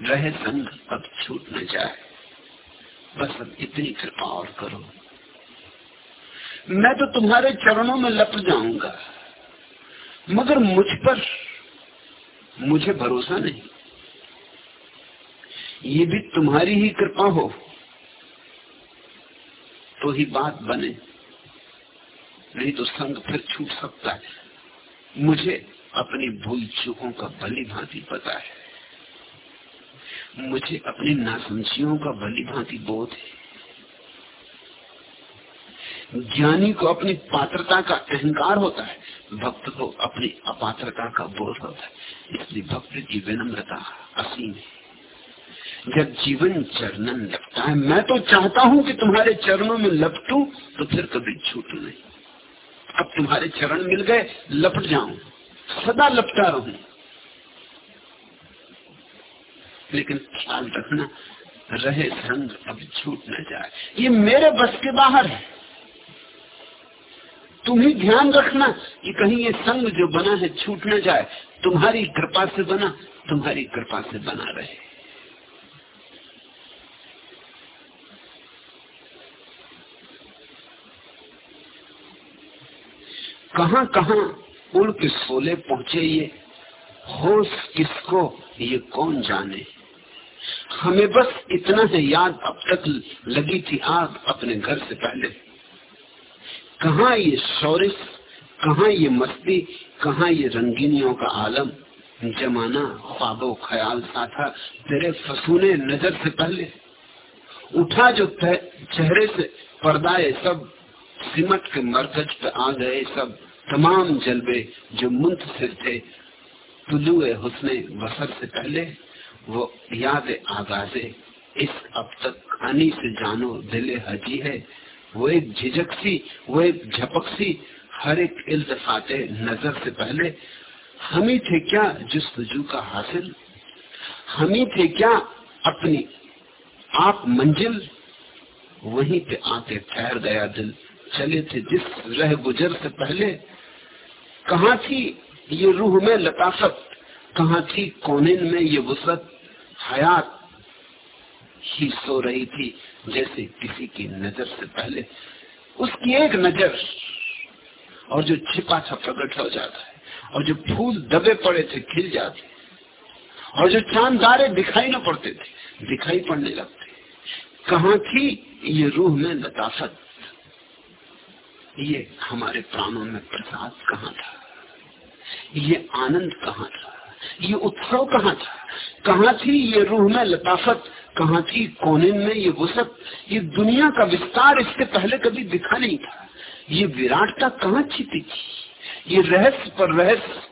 [SPEAKER 2] रहे संग अब छूट न जाए। बस अब इतनी कृपा और करो। मैं तो तुम्हारे चरणों में लप जाऊँगा, मगर मुझ पर मुझे भरोसा नहीं। ये भी तुम्हारी ही कृपा हो तो ही बात बने, नहीं तो संग फिर छूट सकता है। मुझे अपनी भूल चूकों का भली भांति पता है। मुझे अपनी नासमझियों का भली भांति बोध है। ज्ञानी को अपनी पात्रता का अहंकार होता है, भक्त को अपनी अपात्रता का बोध होता है। इसलिए भक्त की विनम्रता असीम है। जब जीवन चरणन लगता है, मैं तो चाहता हूँ कि तुम्हारे चरणों में लपटू तो फिर कभी छूटू नहीं। अब तुम्हारे चरण मिल गए, लपट जाऊँ। सदा लपटा रहूँ। लेकिन ख्याल रखना, रहे संग अब छूट न जाए। ये मेरे बस के बाहर है। तुम ही ध्यान रखना कि कहीं ये संग जो बना है छूट न जाए। तुम्हारी कृपा से बना, तुम्हारी कृपा से बना रहे। कहाँ कहाँ उड़ के सोले पहुँचे ये? होश किसको? ये कौन जाने? हमें बस इतना है, याद अब तक लगी थी आग अपने घर से पहले। कहा ये शौरिश कहा ये मस्ती, कहा ये रंगीनियों का आलम? जमाना ख्वाबो, ख्याल सा था तेरे फसूने नज़र से पहले। उठा जो चेहरे से, पर्दाए सब, सिमट के मरकज पे आ गए सब। तमाम जलबे जो मुंतसिर थे तुलुए हुसने बसर से पहले, वो याद आगाजे। इस अब तक आनी से जानो दिले हजी है। वो एक झिझक सी, वो एक झपक सी, हर एक इल्तफाते नज़र से पहले। हम ही थे क्या जिस जुस्तजू का हासिल? हम ही थे क्या अपनी आप मंजिल? वहीं पे आके ठहर गया दिल। चले थे जिस रह गुजर से पहले कहा थी ये रूह में लताफत कहा थी कोने में ये वसत हयात, ही सो रही थी जैसे किसी की नज़र से पहले। उसकी एक नज़र और जो छिपा था प्रकट हो जाता है, और जो फूल दबे पड़े थे, खिल जाते और जो चाँद दारे दिखाई न पड़ते थे, दिखाई पड़ने लगते कहा थी ये रूह में लताफत ये हमारे प्राणों में प्रसाद कहाँ था? ये आनंद कहाँ था? ये उत्सव कहाँ था? कहाँ थी ये रूह में लताफत? कहा थी कोने में ये वसत? ये दुनिया का विस्तार इससे पहले कभी दिखा नहीं था। ये विराटता कहाँ छिपी थी? ये रहस्य पर रहस्य।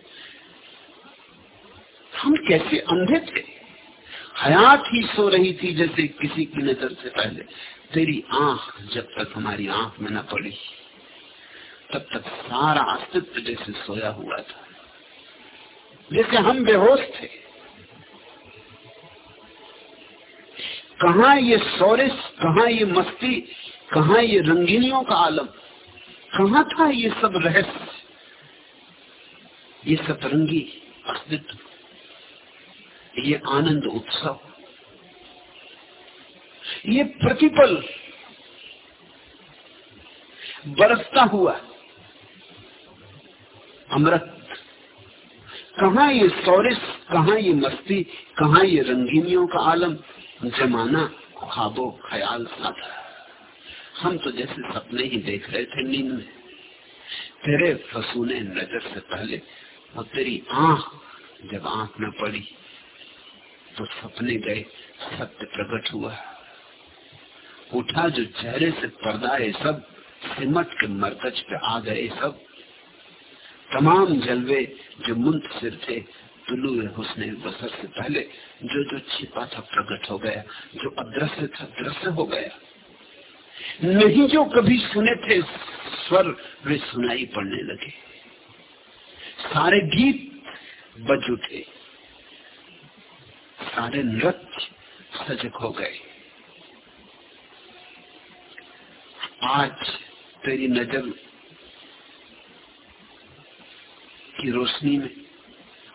[SPEAKER 2] हम कैसे अंधे थे? हयात ही सो रही थी जैसे किसी की नज़र से पहले। तेरी आँख जब तक हमारी आँख में न पड़ी। तब तक सारा अस्तित्व जैसे सोया हुआ था। जैसे हम बेहोश थे। कहा ये सौरिश कहा ये मस्ती, कहा ये रंगीनियों का आलम, कहा था ये सब रहस्य? ये सतरंगी अस्तित्व, ये आनंद उत्सव, ये प्रतिपल बरसता हुआ अमृत। कहा ये सौरिश कहा ये मस्ती, कहा ये रंगीनियों का आलम? जमाना ख्वाबो, ख्याल सा था हम तो जैसे सपने ही देख रहे थे नींद में। तेरे फसूने नज़र से पहले और तेरी आँख जब आँख में पड़ी तो सपने गए, सत्य प्रकट हुआ। उठा जो चेहरे से पर्दा है सब, सिमट के मरकज पे आ गए सब। तमाम जलवे जो मुंत सिर थे हुसने बसर से पहले, जो जो छिपा था प्रकट हो गया, जो अदृश्य था दृश्य हो गया। नहीं जो कभी सुने थे, स्वर वे सुनाई पड़ने लगे। सारे गीत बज उठे। सारे नृत्य सजग हो गए। आज तेरी नज़र की रोशनी में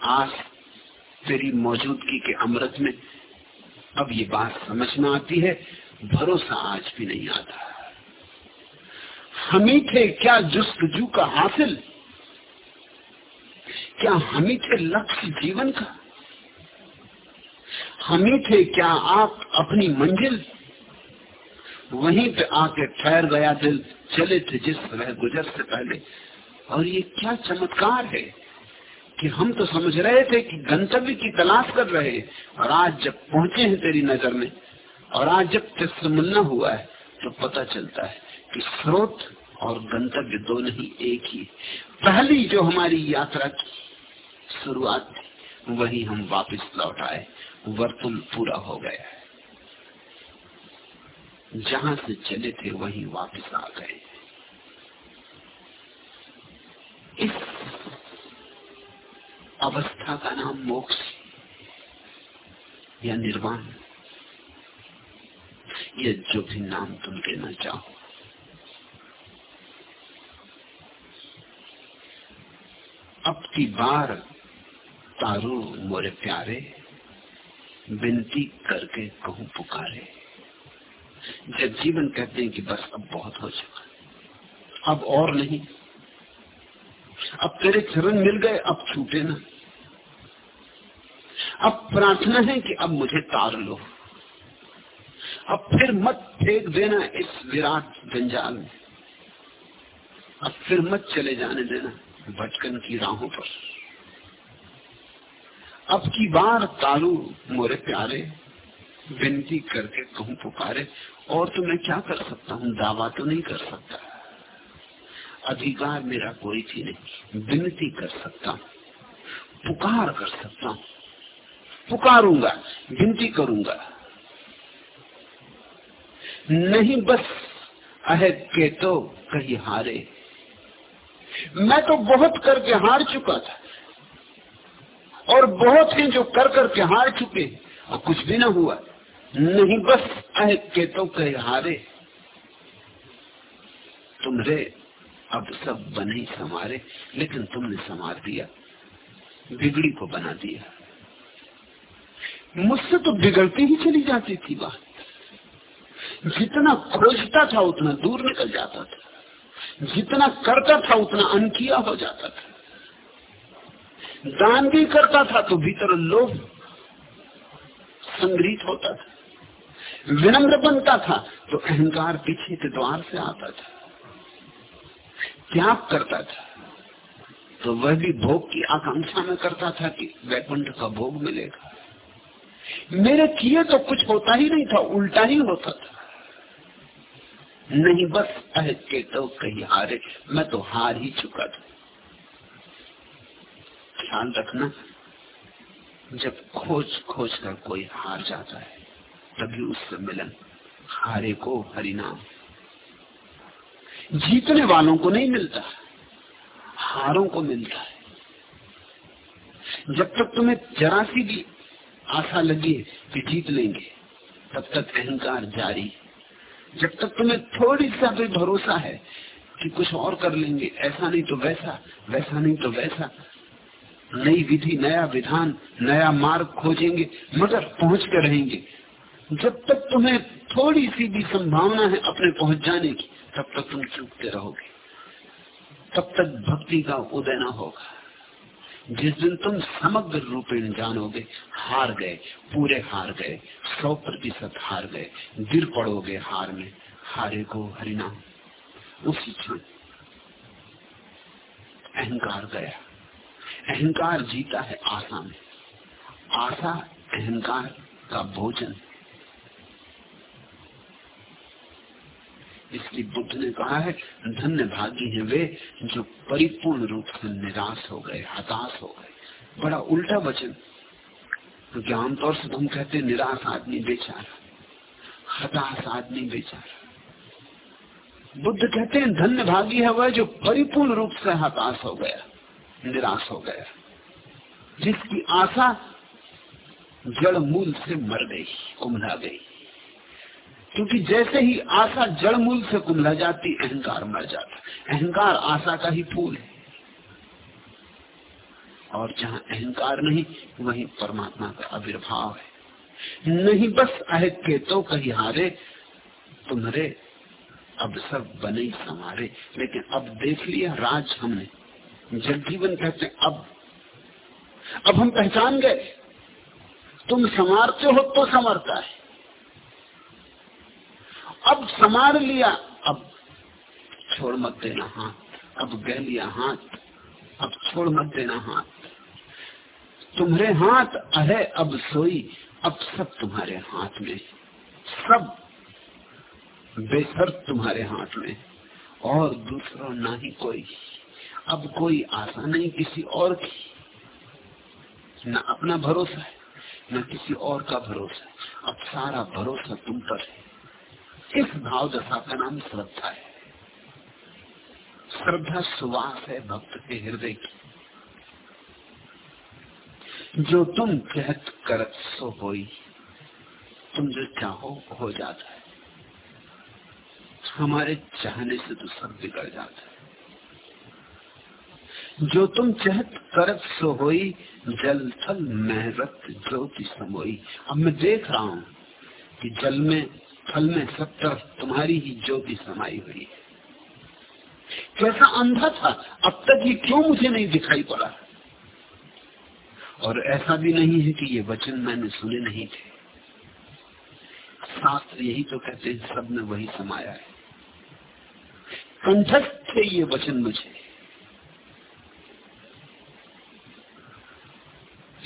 [SPEAKER 2] आज तेरी मौजूदगी के अमृत में। अब ये बात समझ में आती है, भरोसा आज भी नहीं आता। हमी थे क्या जुस्तजू का हासिल? क्या हमी थे लक्ष्य जीवन का? हमी थे क्या आप अपनी मंजिल? वहीं पे आके ठहर गया दिल, चले थे जिस तरह गुजर से पहले। और ये क्या चमत्कार है कि हम तो समझ रहे थे कि गंतव्य की तलाश कर रहे हैं। और आज जब पहुँचे हैं तेरी नज़र में, और आज जब तेरे मिलना हुआ है तो पता चलता है कि स्रोत और गंतव्य दोनों ही एक ही। पहली जो हमारी यात्रा की शुरुआत थी, वही हम वापस लौट आए। वर्तुल पूरा हो गया है। जहाँ से चले थे, वहीं वापस आ गए। इस अवस्था का नाम मोक्ष या निर्वाण। या जो भी नाम तुम लेना चाहो। अब की बार तारू मोरे प्यारे, विनती करके कहूँ पुकारे। जब जीवन कहते हैं कि बस अब बहुत हो चुका अब और नहीं। अब तेरे चरण मिल गए, अब छूटे ना। अब प्रार्थना है कि अब मुझे तार लो। अब फिर मत फेंक देना इस विराट जंजाल में। अब फिर मत चले जाने देना भटकन की राहों पर। अब की बार तारू मोरे प्यारे, विनती करके कहूँ पुकारे। और तो मैं क्या कर सकता हूँ? दावा तो नहीं कर सकता। अधिकार मेरा कोई भी नहीं। विनती कर सकता हूँ। पुकार कर सकता हूँ। पुकारूँगा, विनती करूँगा। नहीं बस अहद के तो कहीं हारे। मैं तो बहुत करके हार चुका था। और बहुत हैं जो कर करके हार चुके और कुछ भी ना हुआ। नहीं बस अहद के तो कहीं हारे। तुम्हारे अब सब बने संवारे, लेकिन तुमने संवार दिया। बिगड़ी को बना दिया। मुझसे तो बिगड़ती ही चली जाती थी बात। जितना खोजता था, उतना दूर निकल जाता था। जितना करता था, उतना अनकिया हो जाता था। दान भी करता था तो भीतर लोभ संग्रहित होता था। विनम्र बनता था तो अहंकार पीछे के द्वार से आता था। त्याग करता था। तो वह भी भोग की आकांक्षा में करता था कि वैकुंठ का भोग मिलेगा। मेरे किए तो कुछ होता ही नहीं था, उल्टा ही होता था। नहीं, बस अहद के तो कहीं हारे, मैं तो हार ही चुका था। ख्याल रखना, जब खोज खोज कर कोई हार जाता है, तभी उससे मिलन, हारे को हरिनाम। जीतने वालों को नहीं मिलता, हारों को मिलता है। जब तक तुम्हें जरा सी भी आशा लगी कि जीत लेंगे, तब तक अहंकार जारी जब तक तुम्हें थोड़ी सा भी भरोसा है कि कुछ और कर लेंगे, ऐसा नहीं तो वैसा वैसा नहीं तो वैसा। नई विधि, नया विधान, नया मार्ग खोजेंगे, मगर पहुँच कर रहेंगे। जब तक तुम्हें थोड़ी सी भी संभावना है अपने पहुँच जाने की तब तक तुम चूकते रहोगे। तब तक भक्ति का उदय न होगा। जिस दिन तुम समग्र रूपेण जानोगे, हार गए, पूरे हार गए, सौ प्रतिशत हार गए, गिर पड़ोगे हार में, हारे को हरिनाम। उसी क्षण अहंकार गया। अहंकार जीता है आशा में। आशा, अहंकार का भोजन। इसलिए बुद्ध ने कहा है, धन्य भागी है वे, जो परिपूर्ण रूप से निराश हो गए, हताश हो गए। बड़ा उल्टा वचन। क्योंकि आमतौर से हम कहते निराश आदमी बेचारा, हताश आदमी बेचारा। बुद्ध कहते हैं, धन्य भागी है वह जो परिपूर्ण रूप से हताश हो गया, निराश हो गया। जिसकी आशा जड़ मूल से मर गई उमला गई। क्योंकि जैसे ही आशा जड़ मूल से कुमला जाती, अहंकार मर जाता। अहंकार आशा का ही फूल है। और जहाँ अहंकार नहीं, वहीं परमात्मा का आविर्भाव है। नहीं बस अहद के तो कहीं हारे, तुम्हारे अब सब बने समारे लेकिन अब देख लिया राज हमने। जब जीवन कहते अब। अब हम पहचान गए। तुम समारते हो तो समरता है। अब समार लिया। अब छोड़ मत देना हाथ। अब गह लिया हाथ। अब छोड़ मत देना हाथ। तुम्हारे हाथ अहे, अब सोई। अब सब तुम्हारे हाथ में। सब बेसर तुम्हारे हाथ में। और दूसरा ना ही कोई। अब कोई आशा नहीं किसी और की। न अपना भरोसा है, न किसी और का भरोसा है। अब सारा भरोसा तुम पर है। इस भाव दशा का नाम श्रद्धा है। श्रद्धा सुवास है भक्त के हृदय की। जो तुम कहत करत सो होई, तुम जो चाहो हो जाता है। हमारे चाहने से तो सब बिगड़ जाता है। जो तुम चहत करत सो होई, जल थल महरत ज्योति समोई। अब मैं देख रहा हूँ कि जल में फल में सब तरफ़ तुम्हारी ही ज्योति समाई हुई है। कैसा अंधा था, अब तक ये क्यों मुझे नहीं दिखाई पड़ा? और ऐसा भी नहीं है कि ये वचन मैंने सुने नहीं थे। शास्त्र यही तो कहते हैं, सब में वही समाया है। कंठस्थ थे ये वचन मुझे।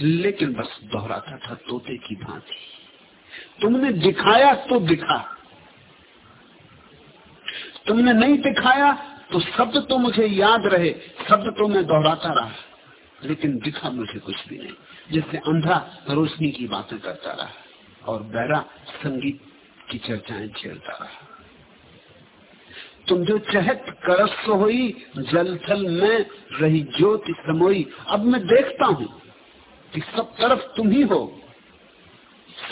[SPEAKER 2] लेकिन बस दोहराता था, तोते की भांति। तुमने दिखाया तो दिखा। तुमने नहीं दिखाया तो शब्द तो मुझे याद रहे, शब्द तो मैं दोहराता रहा। लेकिन दिखा मुझे कुछ भी नहीं जैसे अंधा रोशनी की बातें करता रहा और बहरा संगीत की चर्चाएँ छेड़ता रहा। तुम जो चहत करस हुई, जल थल में रही ज्योति समोई, अब मैं देखता हूँ कि सब तरफ़ तुम ही हो।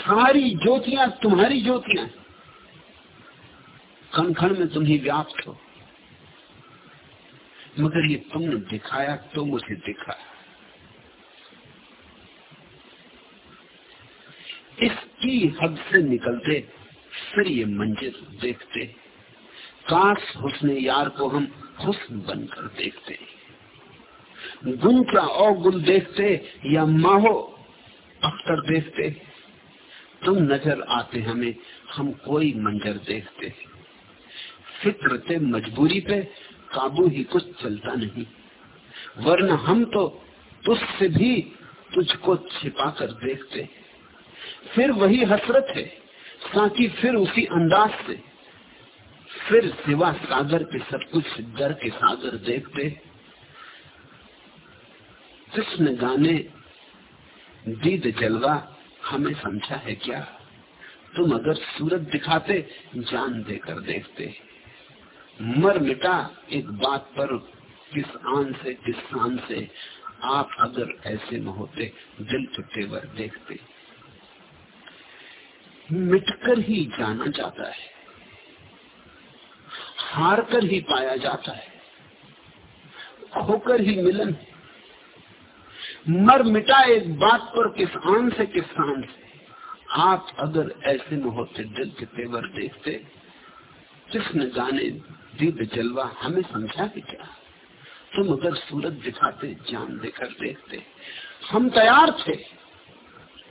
[SPEAKER 2] सारी ज्योतियाँ तुम्हारी ज्योतियाँ। कण कण में तुम ही व्याप्त हो। मगर ये तुमने दिखाया तो मुझे दिखा। इसकी हद से निकलते, फिर ये मंजिल देखते। काश हुस्न यार को हम हुस्न बनकर देखते। गुन का और गुल देखते या माहो अख्तर देखते। तुम नज़र आते हमें, हम कोई मंजर देखते। फ़िक्र ते मजबूरी पे काबू ही कुछ चलता नहीं। वरना हम तो तुझसे भी तुझको छिपा कर देखते। फिर वही हसरत है, साकी फिर उसी अंदाज से। फिर सिवा सागर के सब कुछ डर के सागर देखते। कृष्ण गाने, दीद जलवा हमें समझा है क्या? तुम अगर सूरत दिखाते, जान देकर देखते। मर मिटा एक बात पर, किस आन से, किस शान से आप अगर ऐसे न होते, दिल के वर देखते। मिटकर ही जाना जाता है। हार कर ही पाया जाता है। खोकर ही मिलन है। मर मिटा एक बात पर किस आन से, किस शान से? आप अगर ऐसे में होते, दिल के तेवर देखते, जिसने गाने दीद जलवा, हमें समझा कि क्या? तुम अगर सूरज दिखाते, जान देकर देखते। हम तैयार थे।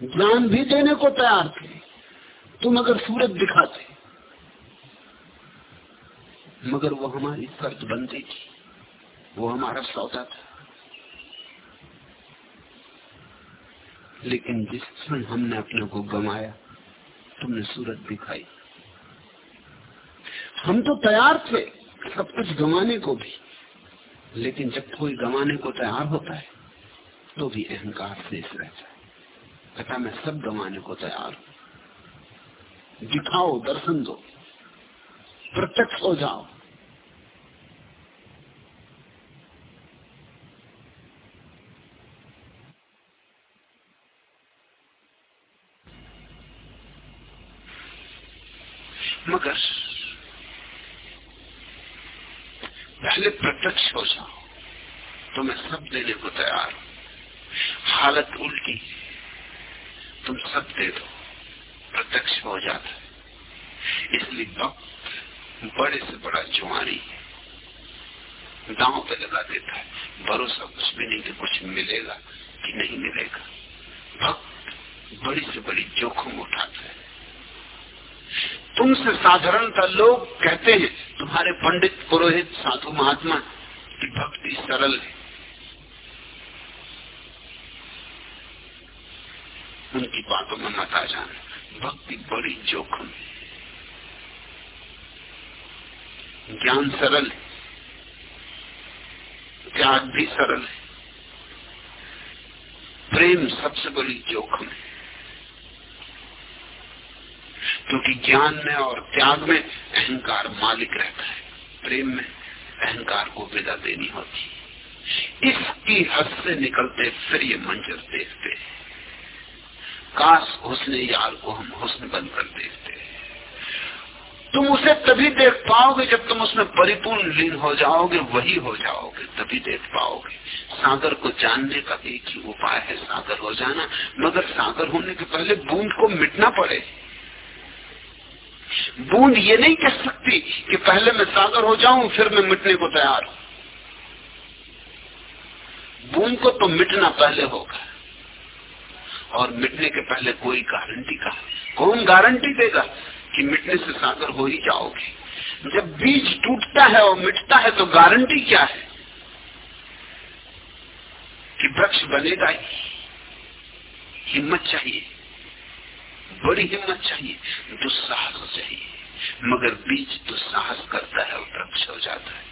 [SPEAKER 2] जान भी देने को तैयार थे। तुम अगर सूरज दिखाते, मगर वो हमारी शर्त बनती थी। वो हमारा सौदा था। लेकिन जिस क्षण हमने अपने को गमाया, तुमने सूरत दिखाई। हम तो तैयार थे सब कुछ गंवाने को भी, लेकिन जब कोई गंवाने को तैयार होता है तो भी अहंकार शेष रहता है। कहता मैं सब गंवाने को तैयार हूँ। दिखाओ, दर्शन दो, प्रत्यक्ष हो जाओ मगर पहले प्रत्यक्ष हो जाओ तो मैं सब देने को तैयार हूँ हालत उल्टी तुम सब दे दो प्रत्यक्ष हो जाता है इसलिए भक्त बड़े से बड़ा जुआरी दांव पे लगा देता है भरोसा कुछ भी नहीं कि कुछ मिलेगा कि नहीं मिलेगा भक्त बड़ी से बड़ी जोखिम उठाता है तुमसे साधारणता लोग कहते हैं, तुम्हारे पंडित, पुरोहित, साधु महात्मा की भक्ति सरल है। उनकी बातों में मत आ जाना। भक्ति बड़ी जोखिम ज्ञान सरल है। त्याग भी सरल है। प्रेम सबसे बड़ी जोखिम है। क्योंकि ज्ञान में और त्याग में अहंकार मालिक रहता है। प्रेम में अहंकार को विदा देनी होती इसकी हद से निकलते फिर ये मंजर देखते काश हुस्न यार को हम हुस्न कर देखते तुम उसे तभी देख पाओगे जब तुम उसमें परिपूर्ण लीन हो जाओगे, वही हो जाओगे, तभी देख पाओगे। सागर को जानने का एक ही उपाय है, सागर हो जाना। मगर सागर होने के पहले बूंद को मिटना पड़े। बूंद ये नहीं कह सकती कि पहले मैं सागर हो जाऊँ, फिर मैं मिटने को तैयार हूँ। बूंद को तो मिटना पहले होगा। और मिटने के पहले कोई गारंटी का? कौन गारंटी देगा कि मिटने से सागर हो ही जाओगे? जब बीज टूटता है और मिटता है तो गारंटी क्या है? कि वृक्ष बनेगा ही। हिम्मत चाहिए। बड़ी हिम्मत चाहिए दुस्साहस चाहिए। मगर बीज दुस्साहस करता है और वृक्ष हो जाता है।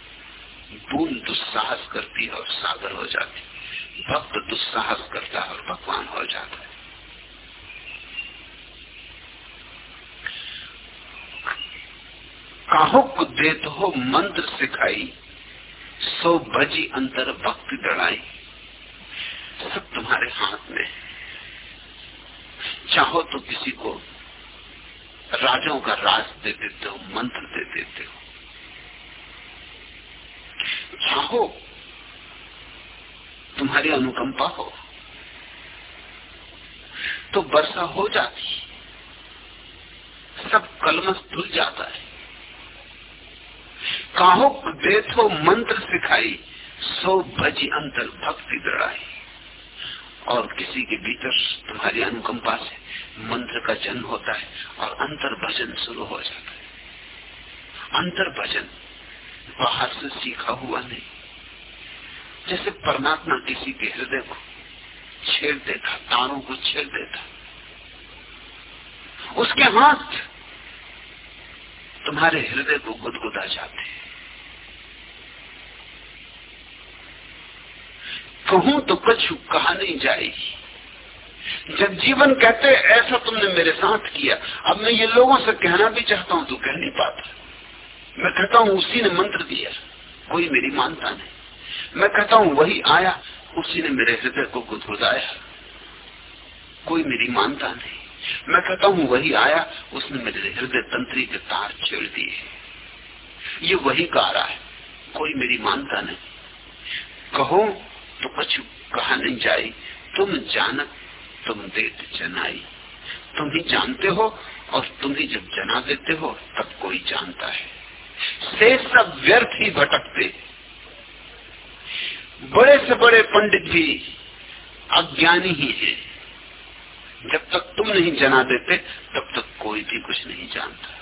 [SPEAKER 2] बूंद दुस्साहस करती है और सागर हो जाती है। भक्त दुस्साहस करता है और भगवान हो जाता है। काहुक देत हो मंत्र सिखाई, सो भजी अंतर भक्ति दड़ाई सब तुम्हारे हाथ में चाहो तो किसी को राजों का राज दे देते हो, मंत्र दे देते हो। चाहो, तुम्हारी अनुकंपा हो तो वर्षा हो जाती। सब कलमस धुल जाता है। काहो देथो मंत्र सिखाई, सो भजी अंतर भक्ति दृढ़ाई और किसी के भीतर तुम्हारी अनुकंपा से मंत्र का जन्म होता है और अंतर भजन शुरू हो जाता है। अंतर भजन बाहर से सीखा हुआ नहीं। जैसे परमात्मा किसी के हृदय को छेड़ देता, तारों को छेड़ देता, उसके हाथ तुम्हारे हृदय को गुदगुदा जाते हैं। कहूँ तो कछु कहा नहीं जाएगी। जब जीवन कहते ऐसा तुमने मेरे साथ किया, अब मैं ये लोगों से कहना भी चाहता हूँ तो कह नहीं पाता। मैं कहता हूँ, उसी ने मंत्र दिया, कोई मेरी मानता नहीं। मैं कहता हूँ, वही आया, उसी ने मेरे हृदय को गुदगुदाया। कोई मेरी मानता नहीं। मैं कहता हूँ, वही आया, उसने मेरे हृदय तंत्री के तार छेड़ दिए। ये वही रहा है कोई मेरी मानता नहीं। कहो तो कछु कहा नहीं जाई, तुम जानत तुम देत जनाई। तुम ही जानते हो और तुम ही जब जना देते हो, तब कोई जानता है। से सब व्यर्थ ही भटकते। बड़े से बड़े पंडित भी अज्ञानी ही है। जब तक तुम नहीं जना देते, तब तक कोई भी कुछ नहीं जानता।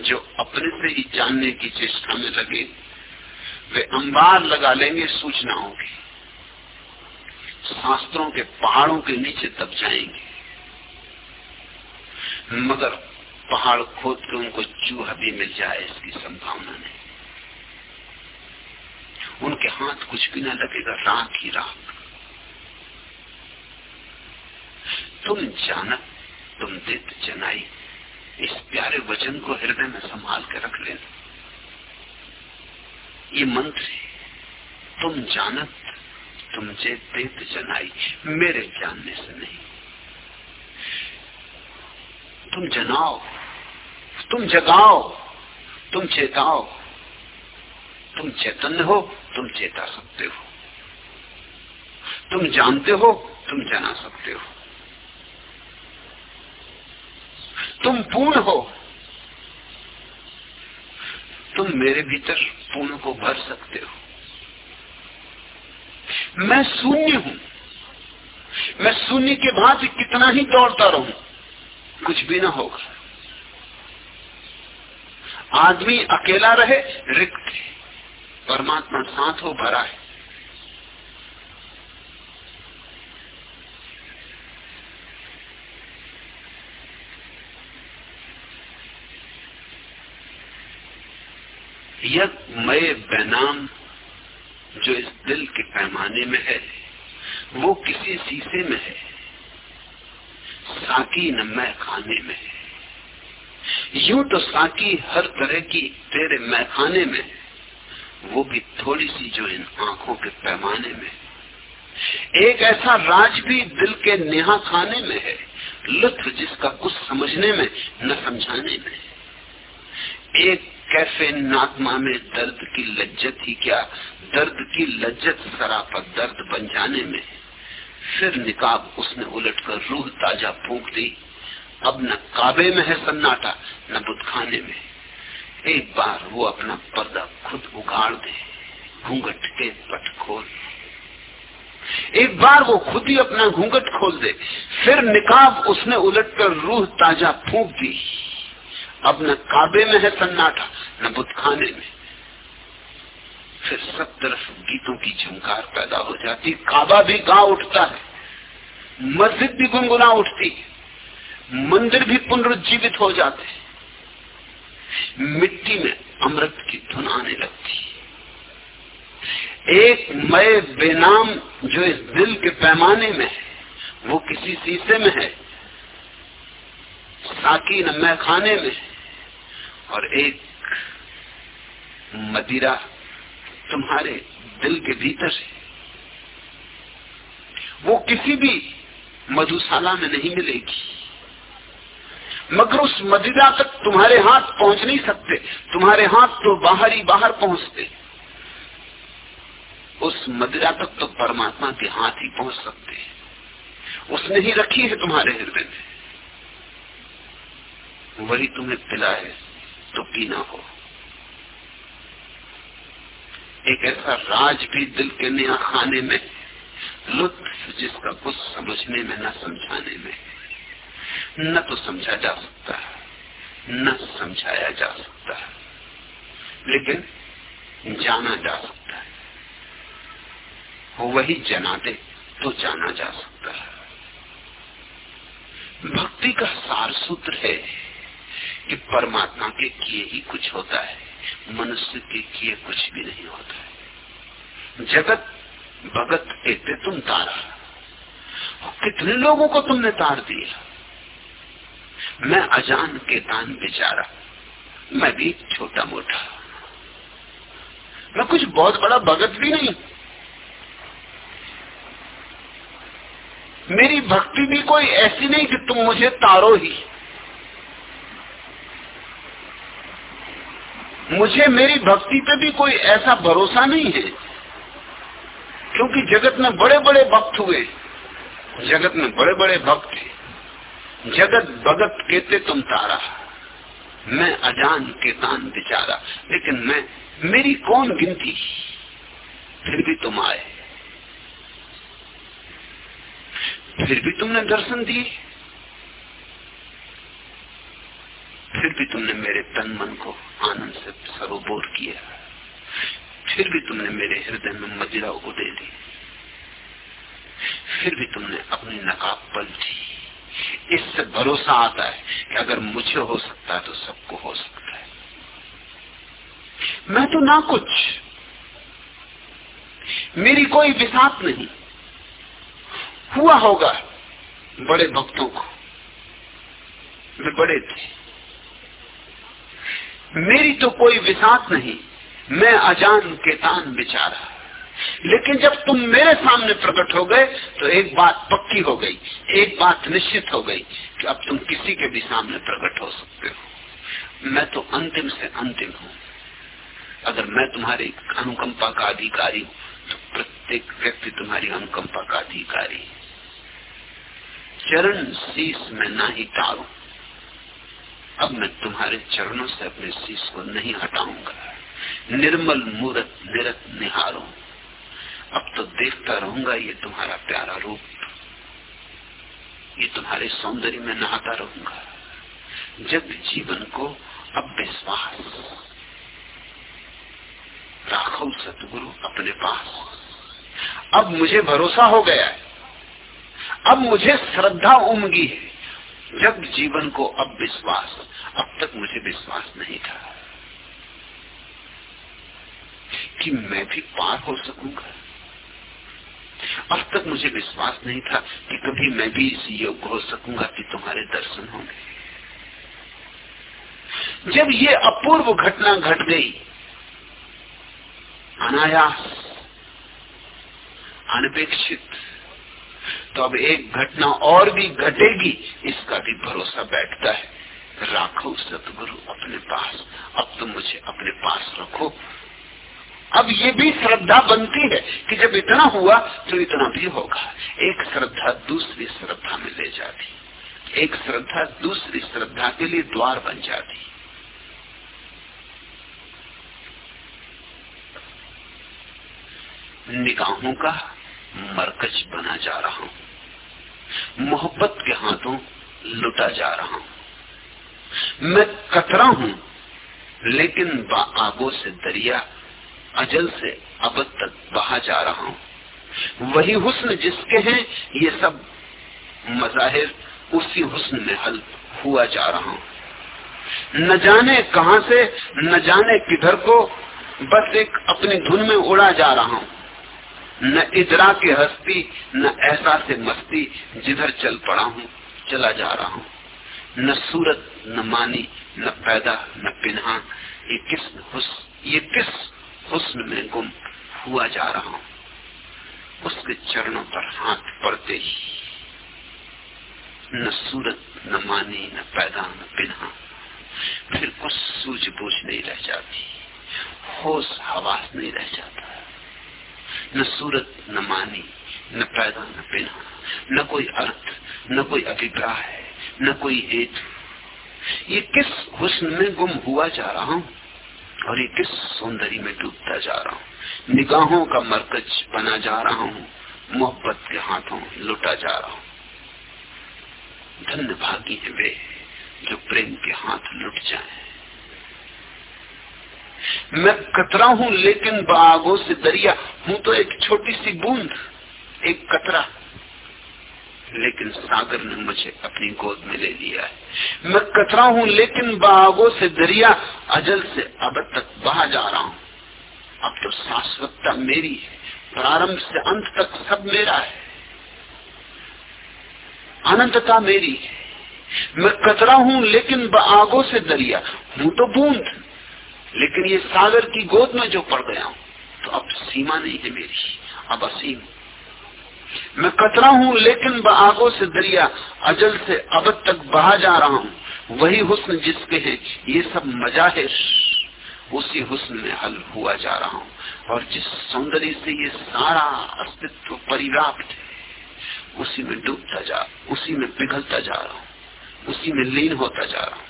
[SPEAKER 2] जो अपने से ही जानने की चेष्टा में लगे वे अंबार लगा लेंगे, सूचनाओं की। शास्त्रों के पहाड़ों के नीचे दब जाएँगे। मगर पहाड़ खोद के उनको चूहा भी मिल जाए, इसकी संभावना नहीं। उनके हाथ कुछ भी ना लगेगा राख ही राख तुम जानक, तुम दित जनाई, इस प्यारे वचन को हृदय में संभाल के रख लेना। ये मंत्र है। तुम जानत तुम देत जनाई, मेरे जानने से नहीं। तुम जनाओ, तुम जगाओ, तुम चेताओ। तुम चैतन्य हो, तुम चेता सकते हो। तुम जानते हो, तुम जना सकते हो। तुम पूर्ण हो तुम मेरे भीतर पूर्ण को भर सकते हो। मैं शून्य हूँ। मैं शून्य के भांति कितना ही दौड़ता रहू, कुछ भी ना होगा। आदमी अकेला रहे, रिक्त परमात्मा साथ हो, भरा है। यह मय बैनाम, जो इस दिल के पैमाने में है, वो किसी शीशे में है, साकी न मैं खाने में है। यूँ तो साकी हर तरह की तेरे मैखाने में वो भी थोड़ी सी जो इन आँखों के पैमाने में एक ऐसा राज भी दिल के नेहा खाने में है, लुत्फ जिसका कुछ समझने में, न समझाने में एक कैफ़े नात्मा में दर्द की लज्जत ही क्या? दर्द की लज्जत सरापा दर्द बन जाने में। फिर निकाब उसने उलटकर रूह ताज़ा फूक दी। अब न काबे में है सन्नाटा, न बुतखाने में। एक बार वो अपना पर्दा खुद उगाड़ दे, घूंघट के पट खोल। एक बार वो खुद ही अपना घूंघट खोल दे। फिर निकाब उसने उलटकर रूह ताज़ा फूक दी। अब न काबे में है सन्नाटा, न बुतखाने में। फिर सब तरफ़ गीतों की झंकार पैदा हो जाती, काबा भी गा उठता है, मस्जिद भी गुनगुना उठती मंदिर भी पुनरुज्जीवित हो जाते मिट्टी में अमृत की धुन आने लगती एक मय बेनाम जो इस दिल के पैमाने में है, वो किसी शीशे में है साकी न मैं खाने में। और एक मदिरा तुम्हारे दिल के भीतर है वो किसी भी मधुशाला में नहीं मिलेगी। मगर उस मदिरा तक तुम्हारे हाथ पहुँच नहीं सकते। तुम्हारे हाथ तो बाहर ही बाहर पहुँचते। उस मदिरा तक तो परमात्मा के हाथ ही पहुँच सकते। हैं उसने ही रखी है तुम्हारे हृदय में। वही तुम्हें पिलाए तो पीना हो। एक ऐसा राज भी दिल के नया खाने में, लुत्फ जिसका कुछ समझने में, न समझाने में। न तो समझा जा सकता है, न समझाया जा सकता है, लेकिन जाना जा सकता है। वही जना दे तो जाना जा सकता है। भक्ति का सार सूत्र है। कि परमात्मा के किए ही कुछ होता है, मनुष्य के किए कुछ भी नहीं होता है। जगत, भगत कहते तुम तारा। कितने लोगों को तुमने तार दिया? मैं अजान के दान बेचारा, मैं भी छोटा मोटा। मैं कुछ बहुत बड़ा भगत भी नहीं। मेरी भक्ति भी कोई ऐसी नहीं कि तुम मुझे तारो ही। मुझे मेरी भक्ति पे भी कोई ऐसा भरोसा नहीं है। क्योंकि जगत में बड़े बड़े भक्त हुए। जगत में बड़े बड़े भक्त थे जगत भगत कहते तुम तारा। मैं अजान के तान बिचारा। लेकिन मैं, मेरी कौन गिनती? फिर भी तुम आए। फिर भी तुमने दर्शन दिए? फिर भी तुमने मेरे तन मन को आनंद से सरोबोर किया। फिर भी तुमने मेरे हृदय में मदिरा उड़े दी फिर भी तुमने अपनी नकाब पल दी। इससे भरोसा आता है कि अगर मुझे हो सकता है तो सबको हो सकता है। मैं तो ना कुछ। मेरी कोई विसात नहीं। हुआ होगा बड़े भक्तों को। वे बड़े थे। मेरी तो कोई विसात नहीं। मैं अजान के तान बिचारा। लेकिन जब तुम मेरे सामने प्रकट हो गए तो एक बात पक्की हो गई, एक बात निश्चित हो गई कि अब तुम किसी के भी सामने प्रकट हो सकते हो। मैं तो अंतिम से अंतिम हूँ। अगर मैं तुम्हारी अनुकंपा का अधिकारी हूँ तो प्रत्येक व्यक्ति तुम्हारी अनुकंपा का अधिकारी चरण शीश में ना ही टारू अब मैं तुम्हारे चरणों से अपने शीश को नहीं हटाऊँगा। निर्मल मूर्त, निरत निहारो। अब तो देखता रहूँगा ये तुम्हारा प्यारा रूप। ये तुम्हारे सौंदर्य में नहाता रहूँगा। जब जीवन को अब विश्वास। राखो सतगुरु अपने पास। अब मुझे भरोसा हो गया है। अब मुझे श्रद्धा उमगी है। जब जीवन को अब विश्वास, अब तक मुझे विश्वास नहीं था कि मैं भी पार हो सकूँगा। अब तक मुझे विश्वास नहीं था कि कभी मैं भी इस योग्य हो सकूँगा कि तुम्हारे दर्शन होंगे। जब ये अपूर्व घटना घट गई, अनायास, अनपेक्षित तो अब एक घटना और भी घटेगी, इसका भी भरोसा बैठता है। राखो सतगुरु अपने पास, अब तो मुझे अपने पास रखो। अब ये भी श्रद्धा बनती है कि जब इतना हुआ तो इतना भी होगा। एक श्रद्धा दूसरी श्रद्धा में ले जाती। एक श्रद्धा दूसरी श्रद्धा के लिए द्वार बन जाती। निगाहों का मरकज बना जा रहा हूँ। मोहब्बत के हाथों लुटा जा रहा हूँ। मैं कतरा हूँ, लेकिन आगो से दरिया अजल से अब तक बहा जा रहा हूँ। वही हुस्न जिसके हैं, ये सब मजाहिर उसी हुस्न में हल हुआ जा रहा हूँ। न जाने कहा से, न जाने किधर को, बस एक अपनी धुन में उड़ा जा रहा हूँ। न इधरा के हस्ती, न ऐसा से मस्ती, जिधर चल पड़ा हूँ, चला जा रहा हूँ। न सूरत, न मानी, न पैदा, न पिन्हा, ये किस हुस, ये किस हुस्न में गुम हुआ जा रहा हूँ। उसके चरणों पर हाथ पड़ते ही, न सूरत, न मानी, न पैदा, न पिन्हा, फिर कुछ सूझबूझ नहीं रह जाती, होश हवास नहीं रह जाता। न सूरत, न मानी, न पैदा, न पिना न कोई अर्थ, न कोई अभिप्राय न कोई हेतु। ये किस हुस्न में गुम हुआ जा रहा हूँ और ये किस सौंदर्य में डूबता जा रहा हूँ? निगाहों का मरकज बना जा रहा हूँ, मोहब्बत के हाथों लुटा जा रहा हूँ। धन्य भागी है वे जो प्रेम के हाथ लुट जाए। मैं कतरा हूँ, लेकिन बागों से दरिया, हूँ तो एक छोटी सी बूंद, एक कतरा। लेकिन सागर ने मुझे अपनी गोद में ले लिया है। मैं कतरा हूँ, लेकिन बागों से दरिया, अजल से अब तक बहा जा रहा हूँ। अब तो शाश्वतता मेरी है, प्रारंभ से अंत तक सब मेरा है। अनंतता मेरी है। मैं कतरा हूँ, लेकिन बागों से दरिया, हूँ तो बूंद। लेकिन ये सागर की गोद में जो पड़ गया हूँ तो अब सीमा नहीं है मेरी, अब असीम। मैं कतरा हूँ, लेकिन आगो से दरिया अजल से अब तक बहा जा रहा हूँ। वही हुस्न जिसके है, ये सब मजाहिर, उसी हुस्न में हल हुआ जा रहा हूँ। और जिस सौंदर्य से ये सारा अस्तित्व परिव्याप्त है, उसी में डूबता जा, उसी में पिघलता जा रहा हूँ, उसी में लीन होता जा रहा हूँ।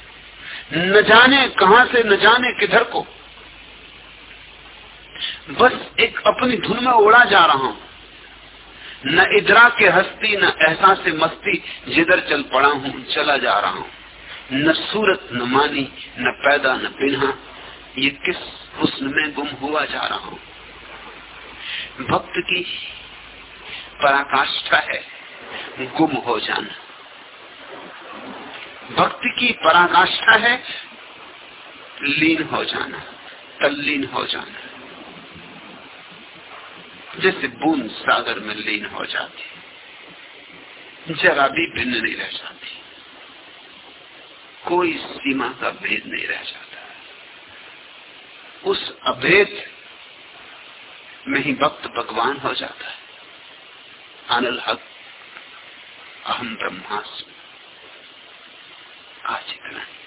[SPEAKER 2] न जाने कहा से, न जाने किधर को। बस एक अपनी धुन में उड़ा जा रहा हूँ। न इधरा के हस्ती, न एहसास से मस्ती, जिधर चल पड़ा हूँ, चला जा रहा हूँ। न सूरत, न मानी, न पैदा, न पिन्हा, ये किस हुस्न में गुम हुआ जा रहा हूँ। भक्त की पराकाष्ठा है, गुम हो जाना। भक्ति की पराकाष्ठा है, लीन हो जाना, तल्लीन हो जाना। जैसे बूंद सागर में लीन हो जाती जरा भी भिन्न नहीं रह जाती। कोई सीमा का भेद नहीं रह जाता। उस अभेद में ही भक्त भगवान हो जाता है। अनल हक अहम ब्रह्मास्म। ही